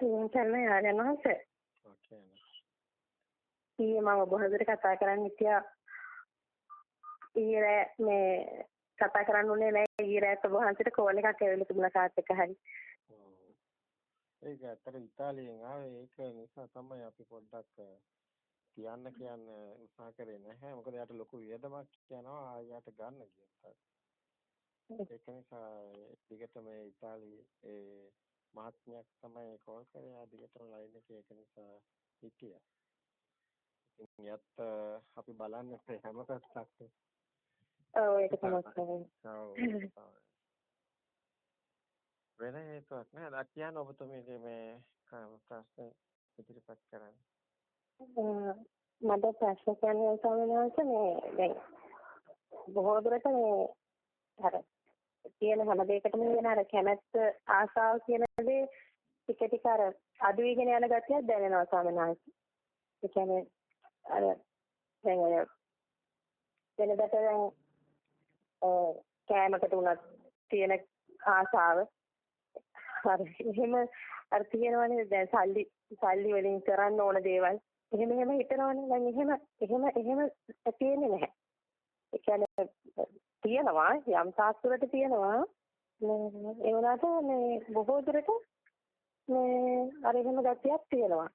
තේරුම් ගන්න ආරයන් වහන්සේ. ඔකේ. ඊයේ මම ඔබ හදට කතා කරන්න හිටියා. ඊයේ මේ කතා කරන්න උනේ නෑ ඊයේ ඔබ වහන්සේට කෝල් එකක් ඇවිල්ලා තිබුණා කාත් එක හරි. ඒක ඇත්තට ඉතාලියෙන් ආවේ ඒක නිසා තමයි අපි පොඩ්ඩක් කියන්න කියන්න උත්සාහ කරේ නැහැ. මොකද යාට ලොකු වියදමක් යනවා ආයෙත් ගන්න කියනවා. ඒක නිසා දිගටම ඉතාලියේ මහත්මයක් තමයි කෝල් කරේ ආ දිගටම ලයින් එකේ ඒක නිසා හිටියා. ඉතින් යත් අපි බලන්නේ හැම පැත්තක්. ඔව් ඒක තමයි. ඔව්. වෙන හේතුවක් නෑ. අද කියන්න ඔබතුමීගේ මේ ප්‍රශ්න ඉදිරිපත් කරන්න. මට ප්‍රශ්න කියන්නේ ස්වාමීන් වහන්සේ මේ දැන් බොහෝ දුරට මේ අර තියෙන හැම දෙයකටම වෙන අර කැමැත්ත ආසාව කියන දේ ටික ටික අර අඩු වෙගෙන යන ගතියක් දැනෙනවා ස්වාමීන් වහන්සේ. ඒ කියන්නේ අර දැන් ඔය වෙනදට දැන් කෑමකට උනත් තියෙන ආසාව අර එහෙම අර තියෙනවනේ දැන් සල්ලි සල්ලි වලින් කරන්න ඕන දේවල් එහෙම එහෙම හිතනවනේ දැන් එහෙම එහෙම එහෙම තියෙන්නේ නැහැ. ඒ කියන්නේ තියෙනවා යම් තාක්ෂරට තියෙනවා ඒ වුණාට මේ බොහෝ දුරට මේ අර එහෙම ගැටියක් තියෙනවා.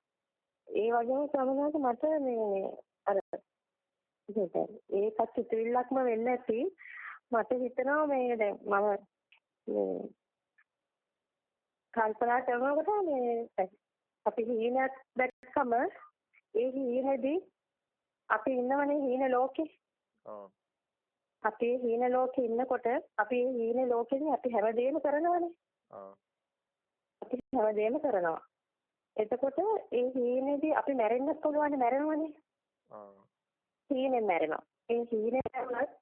ඒ වගේම සමහරවිට මට මේ අර ඒකත් හිතවිල්ලක්ම වෙන්නේ නැති මට හිතෙනවා මේ දැන් මම මේ කල්පනා කරනකොට මේ අපි හීනක් දැක්කම ඒ හීනේදී අපි ඉන්නවනේ හීන ලෝකේ. ඔව්. අපි හීන ලෝකේ ඉන්නකොට අපි හීන ලෝකෙදී අපි හැමදේම කරනවානේ. අපි හැමදේම කරනවා. එතකොට ඒ හීනේදී අපි මැරෙන්නත් පුළුවන් මැරෙනවනේ. හීනෙන් මැරෙනවා. ඒ හීනේ මැරුණත්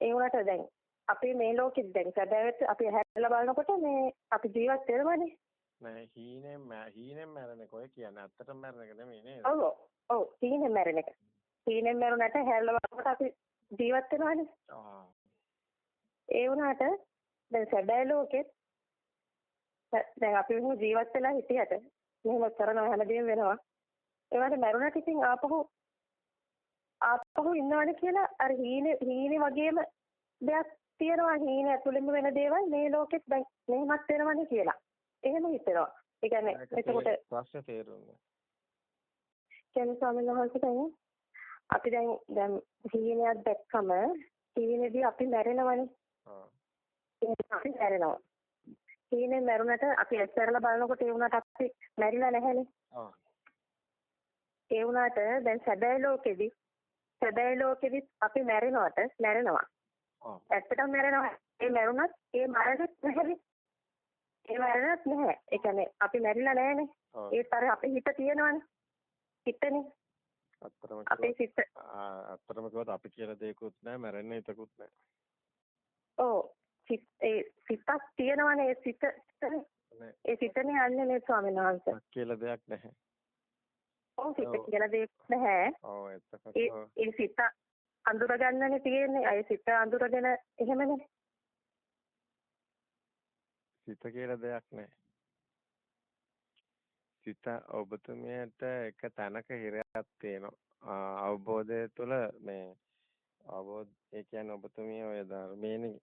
ඒ වුණාට දැන් අපි මේ ලෝකෙත් දැන් සැබෑවට අපි හැරලා බලනකොට මේ අපි ජීවත් වෙනවනේ. නෑ හීනෙන් හීනෙන් මැරෙන එක ඔය කියන්නේ ඇත්තටම මැරෙන එක නෙමෙයි නේද? ඔව් ඔව් හීනෙන් මැරෙන එක. හීනෙන් මැරුණාට හැරලා බලනකොට අපි ජීවත් වෙනවනේ. ඒ වුණාට දැන් සැබෑ ලෝකෙත් දැන් අපි මෙහෙම ජීවත් වෙලා හිටියට මෙහෙම කරන හැමදේම වෙනවා. ඒවට මැරුණට ඉතින් ආපහු ආපහු ඉන්නවනේ කියලා අර හීනේ හීනේ වගේම දෙයක් තියෙනවා හීනේ ඇතුළෙම වෙන දේවල් මේ ලෝකෙත් දැන් මෙහෙමත් වෙනවනේ කියලා. එහෙම හිතෙනවා. ඒ කියන්නේ එතකොට ප්‍රශ්න තේරුම් කියන්නේ ස්වාමීන් වහන්සේ දැන් අපි දැන් දැන් හීනයක් දැක්කම හීනේදී අපි මැරෙනවනේ. අපි මැරෙනවා. හීනේ මැරුණට අපි ඇස්සරලා බලනකොට ඒ වුණාට අපි මැරිලා නැහැනේ. ඔව්. ඒ වුණාට දැන් සැබෑ ලෝකෙදි සැබෑ ලෝකෙදි අපි මැරෙනවට මැරෙනවා. ඔව්. ඇත්තටම මැරෙනවා. ඒ මැරුණත් ඒ මරණත් නැහැනේ. ඒ මරණත් නැහැ. ඒ කියන්නේ අපි මැරිලා නැහැනේ. ඒත් අර අපේ හිත තියෙනවනේ. හිතනේ. අත්‍තරම අපේ සිත අත්‍තරම කිව්වොත් අපි කියලා දෙයක්වත් නැහැ මැරෙන්න හිතකුත් නැහැ. ඔව් සිත ඒ සිතක් තියෙනවනේ ඒ සිත ඒ සිතනේ යන්නේ නේ ස්වාමීන් වහන්සේ. කියලා දෙයක් නැහැ. ඔව් සිත කියලා දෙයක් නැහැ. ඔව් එතකොට ඒ සිත අඳුරගන්නනේ තියෙන්නේ. අය සිත අඳුරගෙන එහෙමනේ. සිත කියලා දෙයක් නැහැ. සිත ඔබතුමියට එක තැනක හිරයක් තියෙනවා අවබෝධය තුළ මේ අවබෝධ ඒ කියන්නේ ඔබතුමිය ඔය ධර්මයේ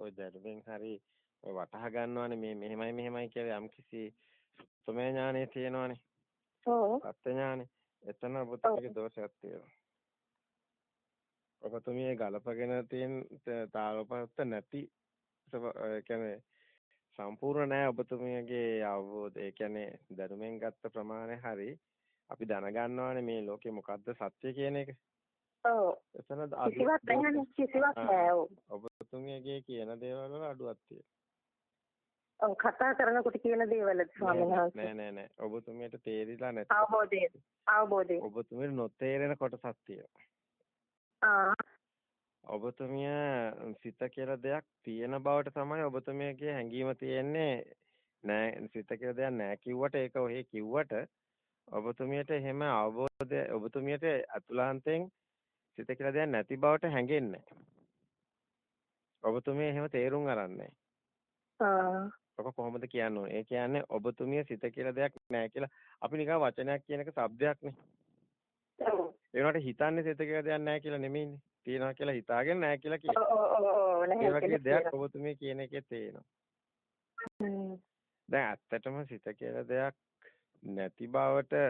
ඔය ධර්මයෙන් හරි වටහා ගන්නවානේ මේ මෙහෙමයි මෙහෙමයි කියලා යම්කිසි සුතමේ ඥානෙ තියෙනවානේ. ඔව්. සත්‍ය ඥානෙ. එතන ඔබතුමියගේ දෝෂයක් තියෙනවා. ඔබතුමිය ගලපගෙන තියෙන තාලපත්ත නැති ඒ කියන්නේ සම්පූර්ණ නැහැ ඔබතුමියගේ අවබෝධය. ඒ කියන්නේ ධර්මයෙන් ගත්ත ප්‍රමාණය හරි අපි දැනගන්නවානේ මේ ලෝකේ මොකද්ද සත්‍ය කියන එක. ඔව්. එතන කිසිවක් නැහැ කිසිවක් නැහැ. ඔබතුමියගේ කියන දේවල් වල අඩුවක් තියෙනවා. ඔව් කතා කරනකොට කියන දේවල් ස්වාමීන් වහන්සේ. නෑ නෑ නෑ. ඔබතුමියට තේරිලා නැති. අවබෝධය. අවබෝධය. ඔබතුමියට නොතේරෙන කොටසක් තියෙනවා. ආ. ඔබතුමිය සිත කියලා දෙයක් තියෙන බවට තමයි ඔබතුමියගේ හැඟීම තියෙන්නේ නෑ සිත කියලා දෙයක් නෑ කිව්වට ඒක ඔහේ කිව්වට ඔබතුමියට එහෙම අවබෝධය ඔබතුමියට අතුලාන්තයෙන් සිත කියලා දෙයක් නැති බවට හැඟෙන්නේ ඔබතුමිය එහෙම තේරුම් අරන්නේ ඔක කොහොමද කියන්න? ඒ කියන්නේ ඔබතුමිය සිත කියලා දෙයක් නැහැ කියලා අපි නිකන් වචනයක් කියන එක શબ્දයක්නේ. ඒ වුණාට හිතන්නේ සිත කියලා දෙයක් නැහැ කියලා නෙමෙයිනේ. තියනවා කියලා හිතාගෙන නැහැ කියලා කියන. ඔව් ඔව් ඔව් ඒ නැහැ වගේ දෙයක් කියනවා. ඔබතුමිය කියන එකේ තේනවා. දැන් ඇත්තටම සිත කියලා දෙයක් නැති බවට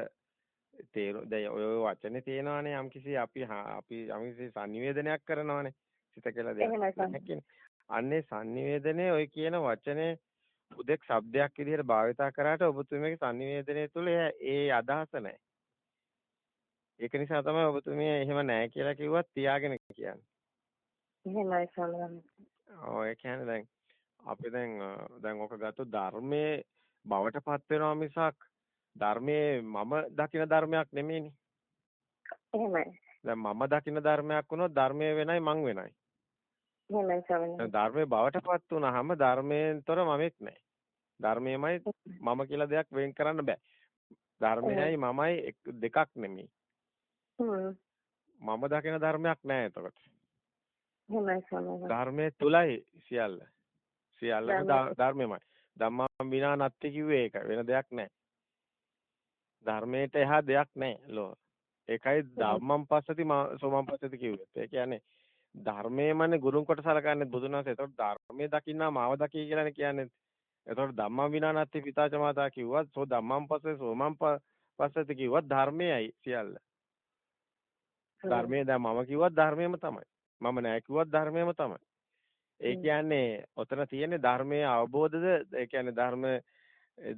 තේරු දැන් ඔය ඔය වචනේ තියෙනවානේ යම්කිසි අපි අපි යම්කිසි sannivedanayak කරනවානේ සිත කියලා දෙයක්. නැහැ. අන්නේ sannivedanaye ඔය කියන වචනේ උදෙක් શબ્දයක් විදිහට භාවිතා කරාට ඔබතුමියගේ sannivedanaye තුල ඒ අදහස නැහැ. ඒක නිසා තමයි ඔබතුමිය එහෙම නැහැ කියලා කිව්වත් තියාගෙන කියන්නේ. එහෙමයි සම්. ඔව් ඒ කියන්නේ දැන් අපි දැන් දැන් ඔක ගත්තොත් ධර්මයේ බවටපත් වෙනවා මිසක් ධර්මයේ මම දකින ධර්මයක් නෙමෙයිනේ. එහෙමයි. දැන් මම දකින ධර්මයක් වුණොත් ධර්මයේ වෙනයි මං වෙනයි. එහෙමයි සම්. දැන් ධර්මයේ බවටපත් වුණාම ධර්මයෙන්තර මමෙක් නැහැ. ධර්මයමයි මම කියලා දෙයක් වෙන් කරන්න බෑ. ධර්මයයි මමයි දෙකක් නෙමෙයි. මම දකින ධර්මයක් නැහැ එතකොට. ධර්මයේ තුලයි සියල්ල. සියල්ලම ධර්මයමයි. ධම්මා විනා නැති කිව්වේ ඒක. වෙන දෙයක් නැහැ. ධර්මයට එහා දෙයක් නැහැ ලෝ. ඒකයි ධම්මං පස්සති සෝමං පස්සති කිව්වේ. ඒ කියන්නේ ධර්මයමනේ ගුරුන් කොට සලකන්නේ බුදුන් වහන්සේ. ඒතකොට ධර්මයේ දකින්නා මාව දකි කියලානේ කියන්නේ. ඒතකොට ධම්මං විනා නැති පිතාච මාතා කිව්වත් සෝ ධම්මං පස්සේ සෝමං පස්සති කිව්වත් ධර්මයයි සියල්ල. ධර්මයේ දැන් මම කිව්වත් ධර්මයම තමයි. මම නෑ කිව්වත් ධර්මයම තමයි. ඒ කියන්නේ ඔතන තියෙන්නේ ධර්මයේ අවබෝධද ඒ කියන්නේ ධර්ම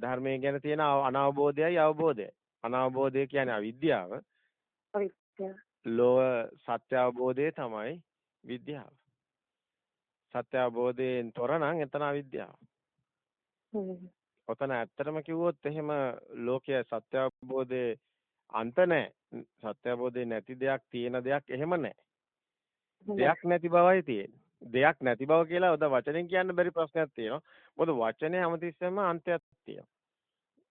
ධර්මයේ ගැන තියෙන අනවබෝධයයි අවබෝධයයි. අනවබෝධය කියන්නේ අවිද්‍යාව. ලෝව සත්‍ය අවබෝධය තමයි විද්‍යාව. සත්‍ය අවබෝධයෙන් තොර නම් එතන අවිද්‍යාව. ඔතන ඇත්තටම කිව්වොත් එහෙම ලෝකයේ සත්‍ය අවබෝධයේ අන්ත නැහැ. සත්‍ය අවබෝධයේ නැති දෙයක් තියෙන දෙයක් එහෙම නැහැ. දෙයක් නැති බවයි තියෙන්නේ. දෙයක් නැති බව කියලා ඔද වචනෙන් කියන්න බැරි ප්‍රශ්නයක් තියෙනවා. මොකද වචනේ හැමතිස්සෙම අන්තයක් තියෙනවා.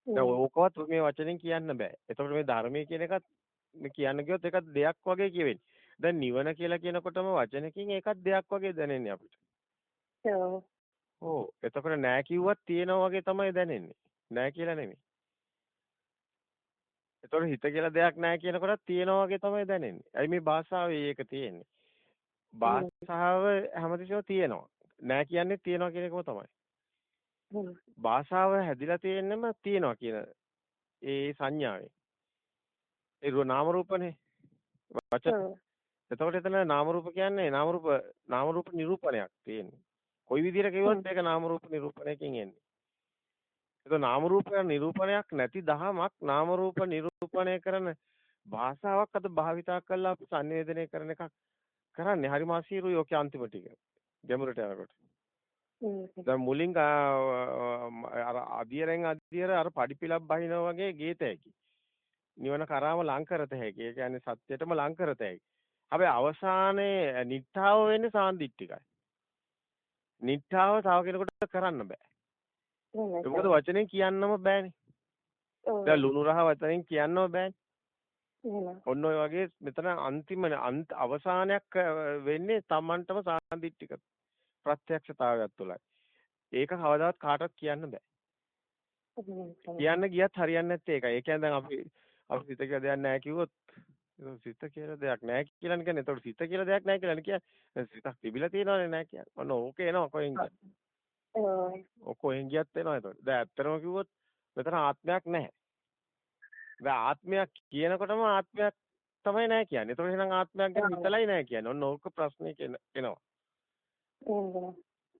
දැන් ඕකවත් මේ වචනෙන් කියන්න බෑ. එතකොට මේ ධර්මයේ කියන එකත් මේ කියන්න ගියොත් ඒකත් දෙයක් වගේ කියවෙන්නේ. දැන් නිවන කියලා කියනකොටම වචනකින් ඒකත් දෙයක් වගේ දැනෙන්නේ අපිට. ඔව්. ඕ එතකොට නෑ කිව්වත් තියෙනවා වගේ තමයි දැනෙන්නේ. නෑ කියලා නෙමෙයි. එතකොට හිත කියලා දෙයක් නෑ කියනකොටත් තියෙනවා වගේ තමයි දැනෙන්නේ. ඇයි මේ භාෂාවේ ඒක තියෙන්නේ? භාෂාව හැමතිස්සෙම තියෙනවා. නෑ කියන්නේ තියෙනවා කියන එකම තමයි. භාෂාව හැදිලා තියෙන්නම තියෙනවා කියන ඒ සංඥාවේ. ඒ රු නාම රූපනේ. වචන. එතකොට එතන නාම රූප කියන්නේ නාම රූප නාම රූප නිරූපණයක් තියෙන්නේ. කොයි විදිහට කිව්වොත් ඒක නාම රූප නිරූපණයකින් එන්නේ. ඒක නාම රූප නිරූපණයක් නැති දහමක් නාම රූප නිරූපණය කරන භාෂාවක් අද භාවිතා කරලා අපි සංවේදනය කරන එකක් කරන්නේ හරිම අසීරුයි ඔකේ අන්තිම ටික. ගැඹුරට යනකොට. දැන් මුලින් අර අධියරෙන් අධියර අර පඩිපිලක් බහිනා වගේ ගේතැකි. නිවන කරාම ලං කරත හැකි. ඒ කියන්නේ සත්‍යයටම ලං කරත හැකි. හැබැයි අවසානයේ නිට්ඨාව වෙන්නේ සාන්දිටිකයි. නිට්ඨාව තව කෙනෙකුට කරන්න බෑ. ඒක මොකද වචනෙන් කියන්නම බෑනේ. ඔව්. දැන් ලුණු රහ වචනෙන් කියන්නම බෑනේ. ඔන්න ඔය වගේ මෙතන අන්තිම අන්ත අවසානයක් වෙන්නේ Tamanටම සාන්දිටික ප්‍රත්‍යක්ෂතාවයක් තුළයි. ඒක කවදාවත් කාටවත් කියන්න බෑ. කියන්න ගියත් හරියන්නේ නැත්තේ ඒකයි. ඒ කියන්නේ දැන් අපි අපි සිත කියලා දෙයක් නැහැ කිව්වොත් සිත කියලා දෙයක් නැහැ කියලා කියන්නේ. එතකොට සිත කියලා දෙයක් නැහැ කියලා කියන්නේ. සිතක් තිබිලා තියෙනවනේ නැහැ කියන්නේ. ඔන්න ඕක එනවා කොහෙන් ගියත්. ඔව්. ඔක කොහෙන් ගියත් එනවා එතකොට. දැන් ඇත්තටම කිව්වොත් මෙතන ආත්මයක් නැහැ. දැන් ආත්මයක් කියනකොටම ආත්මයක් තමයි නැහැ කියන්නේ. එතකොට එහෙනම් ආත්මයක් ගැන හිතලයි නැහැ කියන්නේ. ඔන්න ඕක ප්‍රශ්නේ එනවා.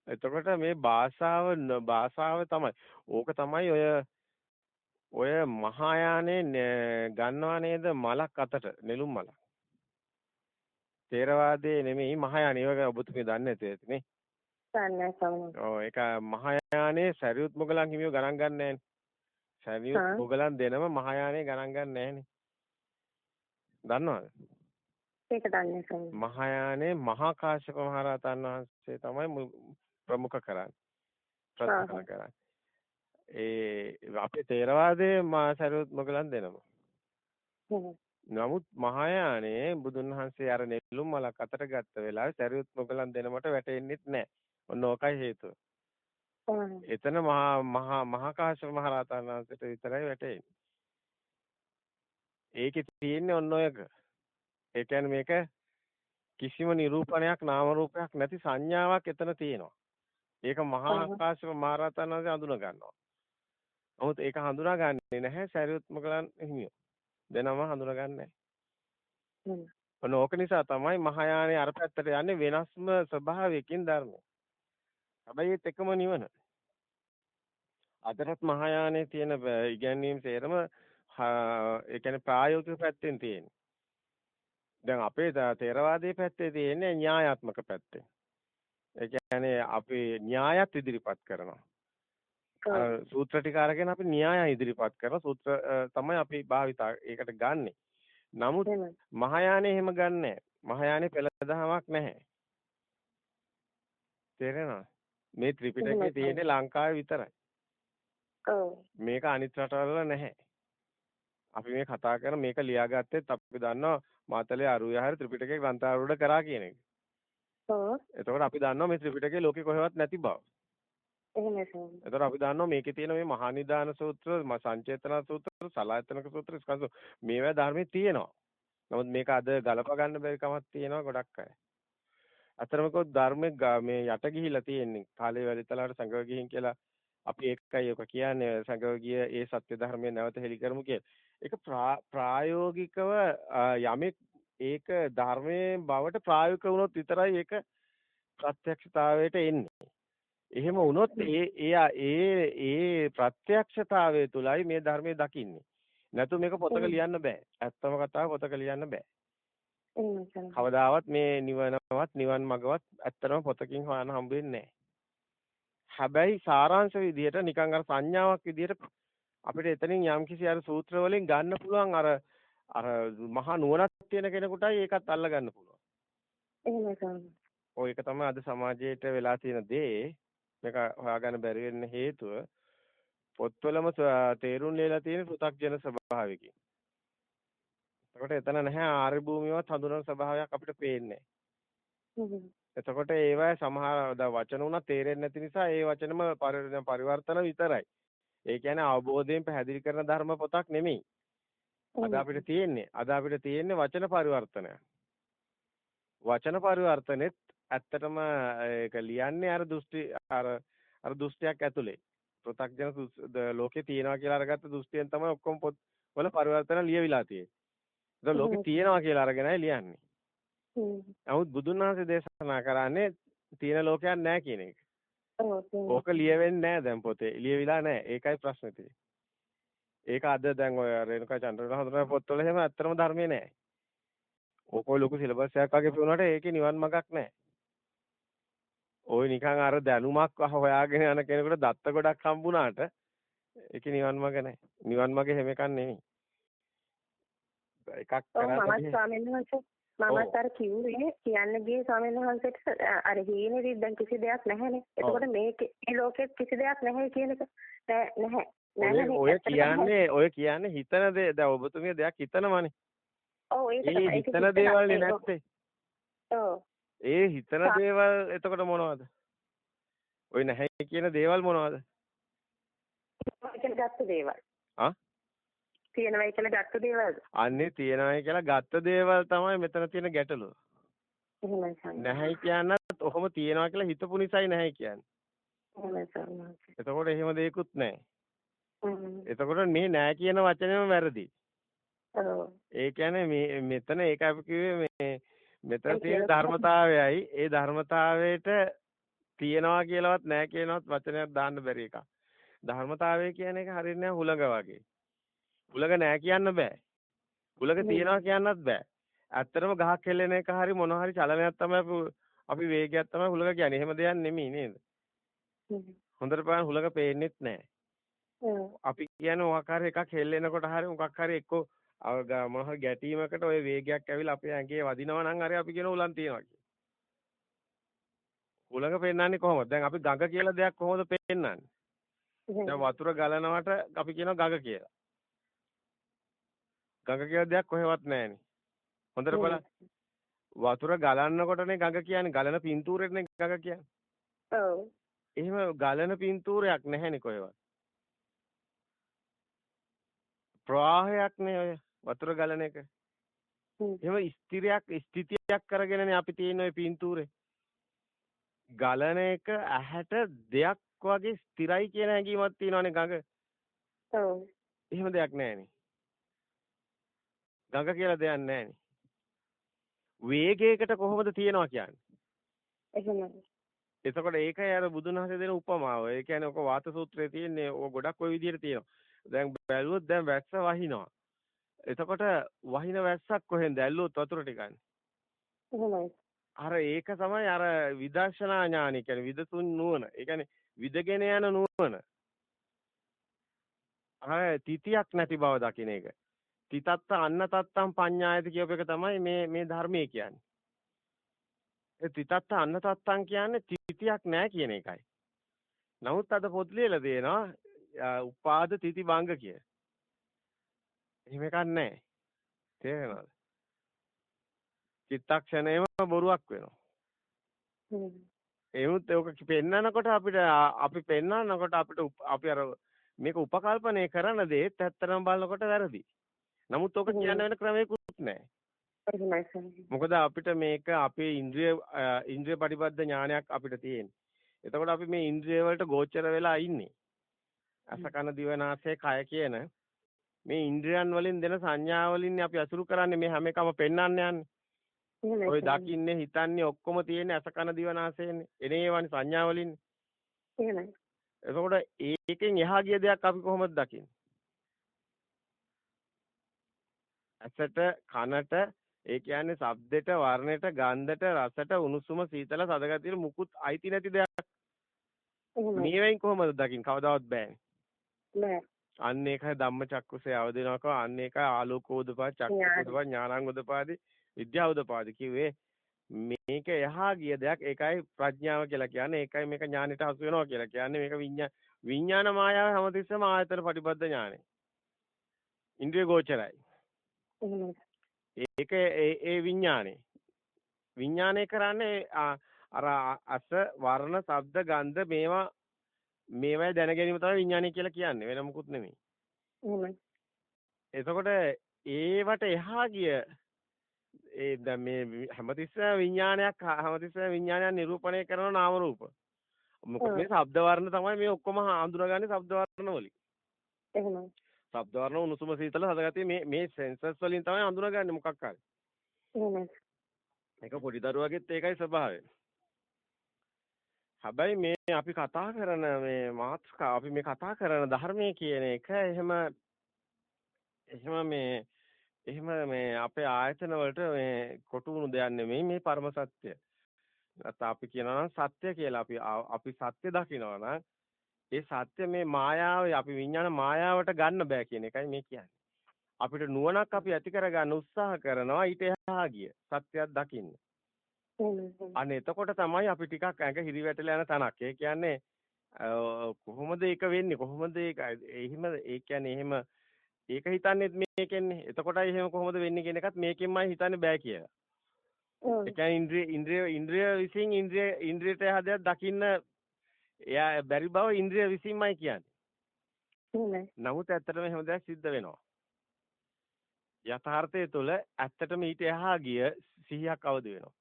එතකොට මේ භාෂාව භාෂාව තමයි. ඕක තමයි ඔය ඔය මහායානේ ගන්නවා නේද මලක් අතට නෙළුම් මලක්. තේරවාදයේ නෙමෙයි මහායානේ ඒක ඔබතුමිය දන්නේ නැති ඇති නේ. සන්නයි සමන. ඔව් ඒක මහායානේ සරියුත් මොගලන් හිමියෝ ගණන් ගන්න නැහැනේ. සරියුත්. මොගලන් දෙනම මහායානේ ගණන් ගන්න නැහැනේ. දන්නවද? ඒක දන්නේ සමන. මහායානේ මහා කාශ්‍යප මහ රහතන් වහන්සේ තමයි ප්‍රමුඛ කරන්නේ. ප්‍රධාන කරන්නේ. ඒ අපේ තේරවාදයේ මා සරියුත් මොගලන් දෙනම. නමුත් මහායානේ බුදුන් වහන්සේ අර නෙළුම් මලක් අතට ගත්ත වෙලාවේ සරියුත් මොගලන් දෙනමට වැටෙන්නෙත් නැහැ. ඔන්න ඕකයි හේතුව. එතන මහා මහා මහා කාශ්‍යප මහ රහතන් වහන්සේට විතරයි වැටෙන්නේ. ඒකේ තියෙන්නේ ඔන්න ඔයක. ඒ කියන්නේ මේක කිසිම නිරූපණයක් නාම රූපයක් නැති සංඥාවක් එතන තියෙනවා. ඒක මහා ඔව්. කාශ්‍යප මහ රහතන් වහන්සේ හඳුනා ගන්නවා. නමුත් ඒක හඳුනාගන්නේ නැහැ සරියුත් මොගලන් හිමියෝ. දෙනම හඳුනාගන්නේ හ්ම්. ඔන්න ඕක නිසා තමයි මහායානේ අර පැත්තට යන්නේ වෙනස්ම ස්වභාවයකින් ධර්මය. හැබැයි ඒත් එකම නිවන. අදටත් මහායානේ තියෙන ඉගැන්වීම් සේරම ඒ කියන්නේ ප්‍රායෝගික පැත්තෙන් තියෙන්නේ. දැන් අපේ තේරවාදයේ පැත්තේ තියෙන්නේ න්‍යායාත්මක පැත්තේ. ඒ කියන්නේ අපි න්‍යායත් ඉදිරිපත් කරනවා. සූත්‍ර ටික අරගෙන අපි න්‍යාය ඉදිරිපත් කරන සූත්‍ර තමයි අපි භාවිතා ඒකට ගන්නෙ. නමුත්. මහායානෙ එහෙම ගන්නෑ. මහායානෙ පෙළදහමක් නැහැ. තේරෙනවද? මේ ත්‍රිපිටකේ. තියෙන්නේ ලංකාවේ විතරයි. ඔව්. මේක අනිත් රටවල නැහැ. අපි මේ කතා කරන මේක ලියාගත්තෙත් අපි දන්නවා මාතලේ අරුයහර ත්‍රිපිටකේ ග්‍රන්ථාරූඪ කරා කියන එක. ඔව්. එතකොට අපි දන්නවා මේ ත්‍රිපිටකේ ලෝකේ කොහෙවත් නැති බව. එහෙමයි ස්වාමී. එතකොට අපි දන්නවා මේකේ තියෙන මේ මහා නිදාන සූත්‍ර, සංචේතන සූත්‍ර, සලායතනක සූත්‍ර, ස්කන්ධ මේවා ධර්මයේ තියෙනවා. නමුත් මේක අද ගලප ගන්න බැරි කමක් තියෙනවා ගොඩක් අය. අතරම කො ධර්මයේ මේ යට ගිහිලා තියෙන්නේ. කාලේ වැඩිතලාට සංගව ගිහින් කියලා අපි ඒකයි ඔක කියන්නේ සංගව ගිය ඒ සත්‍ය ධර්මයේ නැවත හෙලි කරමු කියලා. ඒක ප්‍රා- ප්‍රායෝගිකව යමෙක් ඒක ධර්මයේ බවට ප්‍රායෝගික වුණොත් විතරයි ඒක ප්‍රත්‍යක්ෂතාවයට එන්නේ. එහෙම වුණොත් ඒ ඒ ඒ ඒ ප්‍රත්‍යක්ෂතාවය තුලයි මේ ධර්මයේ දකින්නේ. නැතු මේක පොතක. ලියන්න බෑ. ඇත්තම කතාව පොතක ලියන්න බෑ. කවදාවත් මේ නිවනවත් නිවන් මගවත් ඇත්තටම පොතකින් හොයන්න හම්බ වෙන්නේ. හැබැයි සාරාංශ විදියට නිකන් අර සංඥාවක් විදියට අපිට එතනින් යම්කිසි අර සූත්‍ර වලින් ගන්න පුළුවන් අර අර මහා නුවණක් තියෙන කෙනෙකුටයි ඒකත් අල්ල ගන්න පුළුවන්. එහෙමයි. ඔය ඒක තමයි අද සමාජයේට වෙලා තියෙන දේ. මේක හොයාගන්න බැරි වෙන්න හේතුව පොත්වලම තේරුම් ලියලා තියෙන පෘථග්ජන ස්වභාවයකින්. එතකොට එතන නැහැ ආර්ය භූමියවත් හඳුනන ස්වභාවයක් අපිට පේන්නේ. එතකොට ඒවා සමහර වචන උනා තේරෙන්නේ නැති නිසා ඒ වචනම පරි- පරිවර්තන විතරයි. ඒ කියන්නේ අවබෝධයෙන් පැහැදිලි කරන ධර්ම පොතක් නෙමෙයි. අද අපිට තියෙන්නේ අද අපිට තියෙන්නේ වචන පරිවර්තනය. වචන පරිවර්තනෙත් ඇත්තටම ඒක ලියන්නේ අර දෘෂ්ටි අර අර දෘෂ්ටියක් ඇතුලේ. පෘථග්ජන ලෝකේ තියනවා කියලා අරගත්ත දෘෂ්ටියෙන් තමයි ඔක්කොම පොත් වල පරිවර්තන ලියවිලා තියෙන්නේ. ඒක ලෝකේ. තියනවා කියලා අරගෙනයි ලියන්නේ. නමුත් බුදුන් වහන්සේ දේශනා කරන්නේ තියෙන ලෝකයක් නැහැ කියන එක. ඕක ලියවෙන්නේ නැහැ දැන් පොතේ. ලියවිලා නැහැ. ඒකයි ප්‍රශ්නේ තියෙන්නේ. ඒක අද දැන් ඔය රේණුකා චන්ද්‍රන හඳුනන පොත්වල එහෙම ඇත්තම ධර්මයේ නැහැ. ඕක ලොකු සිලබස් එකක් වගේ පෙවුනට ඒකේ නිවන් මාර්ගක් නැහැ. ওই නිකන් අර දැනුමක් හොයාගෙන යන කෙනෙකුට දත්ත ගොඩක් හම්බුණාට ඒකේ නිවන් මාර්ග නැහැ. නිවන් මාර්ගේ හැම එකක් නෙමෙයි. එකක් මම කරන්නේ ස්වාමීන් වහන්සේ මමත් අර කිව්වේ කියන්න ගියේ ස්වාමීන් වහන්සේට අර හීනෙදි දැන් කිසි දෙයක් නැහැනේ. එතකොට මේක මේ ලෝකෙත් කිසි දෙයක් නැහැ කියන එක නැහැ. ඔය. කියන්නේ ඔය කියන්නේ හිතන දේ දැන් ඔබතුමිය දෙයක් හිතනවනේ. ඔව් ඒක තමයි. හිතන හිතන- දේවල් නැත්තේ. ඔව්. ඒ හිතන දේවල් එතකොට මොනවද? ඔය නැහැ කියන දේවල් මොනවද? කියලා ගත්ත දේවල්. ආ? තියෙනවයි කියලා ගත්ත දේවල්ද? අන්නේ තියනවායි කියලා ගත්ත දේවල් තමයි මෙතන තියෙන ගැටලුව. නැහැ කියන්නත් ඔහොම තියනවා කියලා හිතපු නිසායි නැහැ කියන්නේ. එතකොට එහෙම දෙයක්වත් නැහැ. එතකොට මේ නැහැ කියන වචනේම වැරදි. ඒ කියන්නේ මේ මෙතන ඒක අපි කිව්වේ මේ මෙතන තියෙන ධර්මතාවයයි ඒ ධර්මතාවයට තියනවා කියලාවත් නැහැ කියනවත් වචනයක් දාන්න බැරි එකක්. ධර්මතාවය කියන එක හරියට නෑ හුලඟ වගේ. හුලඟ නෑ කියන්න බෑ. හ්ම්. තියනවා කියන්නත් බෑ. ඇත්තටම ගහක් හෙල්ලෙන එක හරි මොන හරි චලනයක් තමයි අපි වේගයක් තමයි හුලඟ කියන්නේ. එහෙම දෙයක් නෙමෙයි නේද? හොඳට බලන්න හුලඟ පේන්නෙත් නෑ. අපි කියන්නේ මොකක් හරි එකක් හෙල්ලෙනකොට හරි මොකක් හරි එක්කෝ මොන හරි ගැටීමකට ওই වේගයක් ඇවිල්ලා අපේ ඇඟේ වදිනවා නම් හරි අපි කියන උලන් තියනවා කියලා. උලඟ පෙන්වන්නේ කොහොමද? දැන් අපි ගඟ කියලා දෙයක් කොහොමද පෙන්වන්නේ? දැන් වතුර ගලනවට අපි කියනවා ගඟ කියලා. ගඟ කියලා දෙයක් කොහෙවත් නැහැනේ. හොඳට බලන්න. වතුර ගලනකොටනේ ගඟ කියන්නේ. ගලන පින්තූරෙන්නේ ගඟ කියන්නේ. ඔව්. එහෙම ගලන පින්තූරයක් නැහැනේ කොහෙවත්. ප්‍රවාහයක් නේ ඔය වතුර ගලන එක. එහෙම ස්ථිරයක් ස්ථිතියක් කරගෙනනේ අපි තියෙන ওই පින්තූරේ. ගලන එක ඇහැට දෙයක් වගේ ස්ථිරයි කියන හැඟීමක් තියෙනවනේ ගඟ. ඔව්. එහෙම දෙයක් නැහැනේ. ගඟ කියලා දෙයක් නැහැනේ. වේගයකට කොහොමද තියනවා කියන්නේ? එහෙමයි. එතකොට ඒකයි අර බුදුන් වහන්සේ දෙන උපමාව. ඒ කියන්නේ ඔක වාත සූත්‍රයේ තියෙන්නේ ඔය ගොඩක් ওই විදිහට තියෙනවා. දැන් බැලුවොත් දැන් වැස්ස වහිනවා. එතකොට වහින වැස්සක් කොහෙන්ද ඇල්ලුවොත් වතුර ටිකන්නේ. එහෙමයි. අර ඒක තමයි අර විදර්ශනා ඥානය කියන්නේ විදසුන් නුවණ. ඒ කියන්නේ විදගෙන යන නුවණ. අර තිතියක් නැති බව දකින්න එක. තිතත්ත අන්න තත්තම් පඤ්ඤායති කියප එක තමයි මේ මේ ධර්මයේ කියන්නේ. ඒ තිතත්ත අන්න තත්තම් කියන්නේ තිතියක් නැහැ කියන එකයි. නමුත් අද පොත් ලියලා දෙනවා උපාද තිති භංග කිය. එහෙම එකක් නැහැ. තේරෙනවද? චිත්තක්ෂණයම බොරුවක් වෙනවා. එමුත් ඔක පෙන්නනකොට අපිට අපි පෙන්නනකොට අපිට අපි අර මේක උපකල්පනය කරන දේත් ඇත්තටම බලනකොට වැරදි. නමුත් ඔක කියන්න වෙන ක්‍රමයකුත් නැහැ. මොකද අපිට මේක අපේ ඉන්ද්‍රිය ඉන්ද්‍රිය පරිබද්ධ ඥානයක් අපිට තියෙන. එතකොට අපි මේ ඉන්ද්‍රිය වලට ගෝචර වෙලා ඉන්නේ. අස කන දිව නාසය කය කියන මේ ඉන්ද්‍රියන් වලින් දෙන සංඥා වලින් අපි අසුරු කරන්නේ මේ හැම එකම පෙන්වන්න යන්නේ. ඔය දකින්නේ හිතන්නේ ඔක්කොම තියෙන්නේ අස කන දිව නාසයනේ. එනේවනේ සංඥා වලින්. එහෙමයි. එතකොට ඒකෙන් එහා ගිය දෙයක් අපි කොහොමද දකින්නේ? ඇසට කනට ඒ කියන්නේ ශබ්දෙට වර්ණයට ගන්ධට රසට උණුසුම සීතල සදගතියට මුකුත් අයිති නැති දෙයක්. මේවෙන් කොහොමද දකින් කවදාවත් බෑනේ. අන්න ඒකයි ධම්මචක්කුසේ අවදිනවක අන්න ඒකයි ආලෝකෝදපා චක්කුෝදපා ඥානංගෝදපාදී විද්‍යාවෝදපාදී කිව්වේ මේක එහා ගිය දෙයක් ඒකයි ප්‍රඥාව කියලා කියන්නේ ඒකයි මේක ඥානෙට හසු වෙනවා කියලා කියන්නේ මේක විඤ්ඤා විඥාන මායාව හැමතිස්සෙම ආයතන පටිබද්ධ ඥානෙ. ඉන්ද්‍රිය ගෝචරයි. ඒක ඒ ඒ විඥානේ. විඥානේ කරන්නේ අර අස වර්ණ ශබ්ද ගන්ධ මේවා මේවා දැන ගැනීම තමයි විඥානය කියලා කියන්නේ වෙන මොකුත් නෙමෙයි. එතකොට ඒවට එහා ගිය ඒ දැන් මේ හැමතිස්සෙම විඥානයක් හැමතිස්සෙම විඥානයක් නිරූපණය කරන නාම රූප. මොකද මේ ශබ්ද වර්ණ තමයි මේ ඔක්කොම හඳුනාගන්නේ ශබ්ද වර්ණ වලින්. එහෙමයි. ශබ්ද වර්ණ උණුසුම සීතල හදගතිය මේ මේ සෙන්සර්ස් වලින් තමයි හඳුනාගන්නේ මොකක් හරි. එහෙමයි. ඒක පොඩි දරුවගෙත් ඒකයි ස්වභාවය. හැබැයි මේ අපි කතා කරන මේ මාත්‍රිකා අපි මේ කතා කරන ධර්මයේ කියන එක එහෙම එහෙම මේ එහෙම මේ අපේ ආයතන වලට මේ කොටු වුණු දෙයක් නෙමෙයි මේ පරම සත්‍ය. නැත්නම් අපි කියනවා නම් සත්‍ය කියලා අපි අපි සත්‍ය දකිනවා නම් ඒ සත්‍ය මේ මායාව අපි විඥාන මායාවට ගන්න බෑ කියන එකයි මේ කියන්නේ. අපිට නුවණක් අපි ඇති කරගන්න උත්සාහ කරනවා ඊට එහා ගිය සත්‍යයක් දකින්න. අනේ එතකොට තමයි අපි ටිකක් ඇඟ හිරිවැටලා යන තනක්. ඒ කියන්නේ කොහොමද ඒක වෙන්නේ? කොහොමද ඒක එහෙම ඒ කියන්නේ එහෙම ඒක හිතන්නේ මේකෙන්නේ. එතකොටයි එහෙම කොහොමද වෙන්නේ කියන එකත් මේකෙන්මයි හිතන්නේ බෑ කියලා. ඒ කියන්නේ ඉන්ද්‍රිය ඉන්ද්‍රිය ඉන්ද්‍රිය විසින් ඉන්ද්‍රිය ඉන්ද්‍රියට හැදයක් දකින්න එයා බැරි බව ඉන්ද්‍රිය විසින්මයි කියන්නේ. නමුත් ඇත්තටම එහෙම දෙයක් සිද්ධ වෙනවා. යථාර්ථය තුළ ඇත්තටම ඊට එහා ගිය සිහියක් අවදි වෙනවා.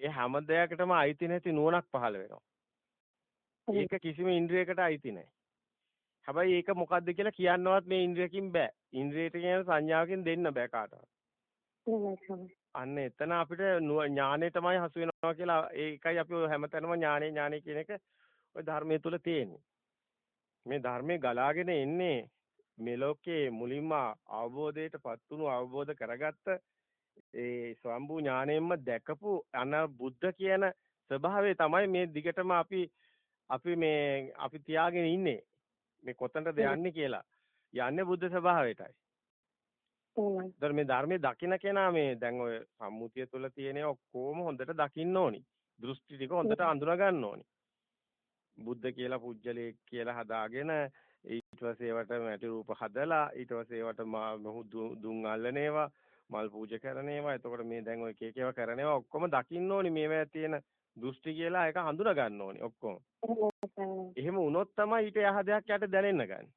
ඒ හැම දෙයකටම අයිති නැති නුවණක් පහළ වෙනවා. ඒක කිසිම ඉන්ද්‍රියකට අයිති නැහැ. හැබැයි ඒක මොකද්ද කියලා කියන්නවත් මේ ඉන්ද්‍රියකින් බෑ. ඉන්ද්‍රියට කියන සංඥාවකින් දෙන්න බෑ කාටවත්. අන්න එතන අපිට ඥානෙ තමයි හසු වෙනවා කියලා ඒකයි අපි හැමතැනම ඥානෙ ඥානෙ කියන එක ওই ධර්මයේ තුල තියෙන්නේ. මේ ධර්මයේ ගලාගෙන එන්නේ මේ ලෝකයේ මුලින්ම අවබෝධයටපත් වුණු අවබෝධ කරගත්ත ඒ ස්වම්භු ඥාණයෙන්ම දැකපු අන බුද්ධ කියන ස්වභාවය තමයි මේ දිගටම අපි අපි මේ අපි තියාගෙන ඉන්නේ. මේ කොතනද යන්නේ කියලා. යන්නේ බුද්ධ ස්වභාවයටයි. දැන් මේ ධර්මයේ දකින්න කෙනා මේ දැන් ඔය සම්මුතිය තුළ තියෙන ඔක්කොම හොඳට දකින්න ඕනි. දෘෂ්ටි ටික හොඳට අඳුනා ගන්න ඕනි. බුද්ධ කියලා පුජ්‍යලේ කියලා හදාගෙන ඊට පස්සේ ඒවට මැටි රූප හදලා ඊට පස්සේ ඒවට මොහු දුම් අල්ලන ඒවා මල් පූජා කරන ඒවා එතකොට මේ දැන් ඔය කේක ඒවා කරන ඒවා ඔක්කොම දකින්න ඕනි මේවා තියෙන දෘෂ්ටි කියලා එක හඳුනා ගන්න ඕනේ ඔක්කොම. එහෙම වුණොත් තමයි ඊට එහා දෙයක් යට දැනෙන්න ගන්නේ.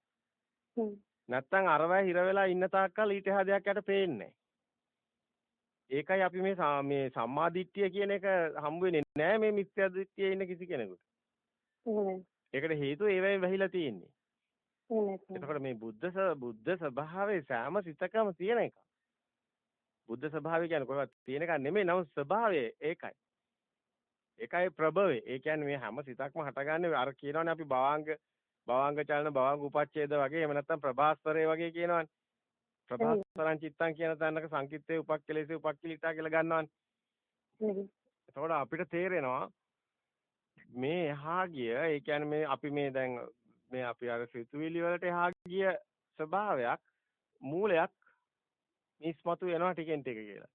නැත්තම් අරවැය හිර වෙලා ඉන්න තාක්කල් ඊට එහා දෙයක් යට පේන්නේ ඒකයි අපි මේ මේ සම්මාදිට්ඨිය කියන එක හම්බ වෙන්නේ නැහැ මේ මිත්‍යා දිට්ඨියේ ඉන්න කිසි කෙනෙකුට. එහෙමයි. ඒකට හේතුව ඒවෙන් වැහිලා තියෙන්නේ. එහෙමයි. එතකොට මේ බුද්ධ බුද්ධ ස්වභාවයේ සෑම සිතකම තියෙන එක. බුද්ධ ස්වභාවය කියන්නේ කොහොමද තියෙන එකක් නෙමෙයි නමුත් ස්වභාවය ඒකයි. ඒකයි ප්‍රභවය. ඒ කියන්නේ මේ හැම සිතක්ම හටගන්නේ අර කියනවනේ අපි භවාංග භවාංග චලන භවාංග උපච්ඡේද වගේ එහෙම නැත්නම් ප්‍රභාස්වරය වගේ කියනවනේ. ප්‍රභාස්වරං චිත්තං කියන තැනක සංකිට්ඨේ උපක්ඛලේසේ උපක්ඛලිතා කියලා ගන්නවනේ. එතකොට අපිට තේරෙනවා මේ එහා ගිය ඒ කියන්නේ මේ අපි මේ දැන් මේ අපි අර සිතුවිලි වලට එහා ගිය ස්වභාවයක් මූලයක් මේ ඉස්මතු වෙනවා ටිකෙන් ටික කියලා.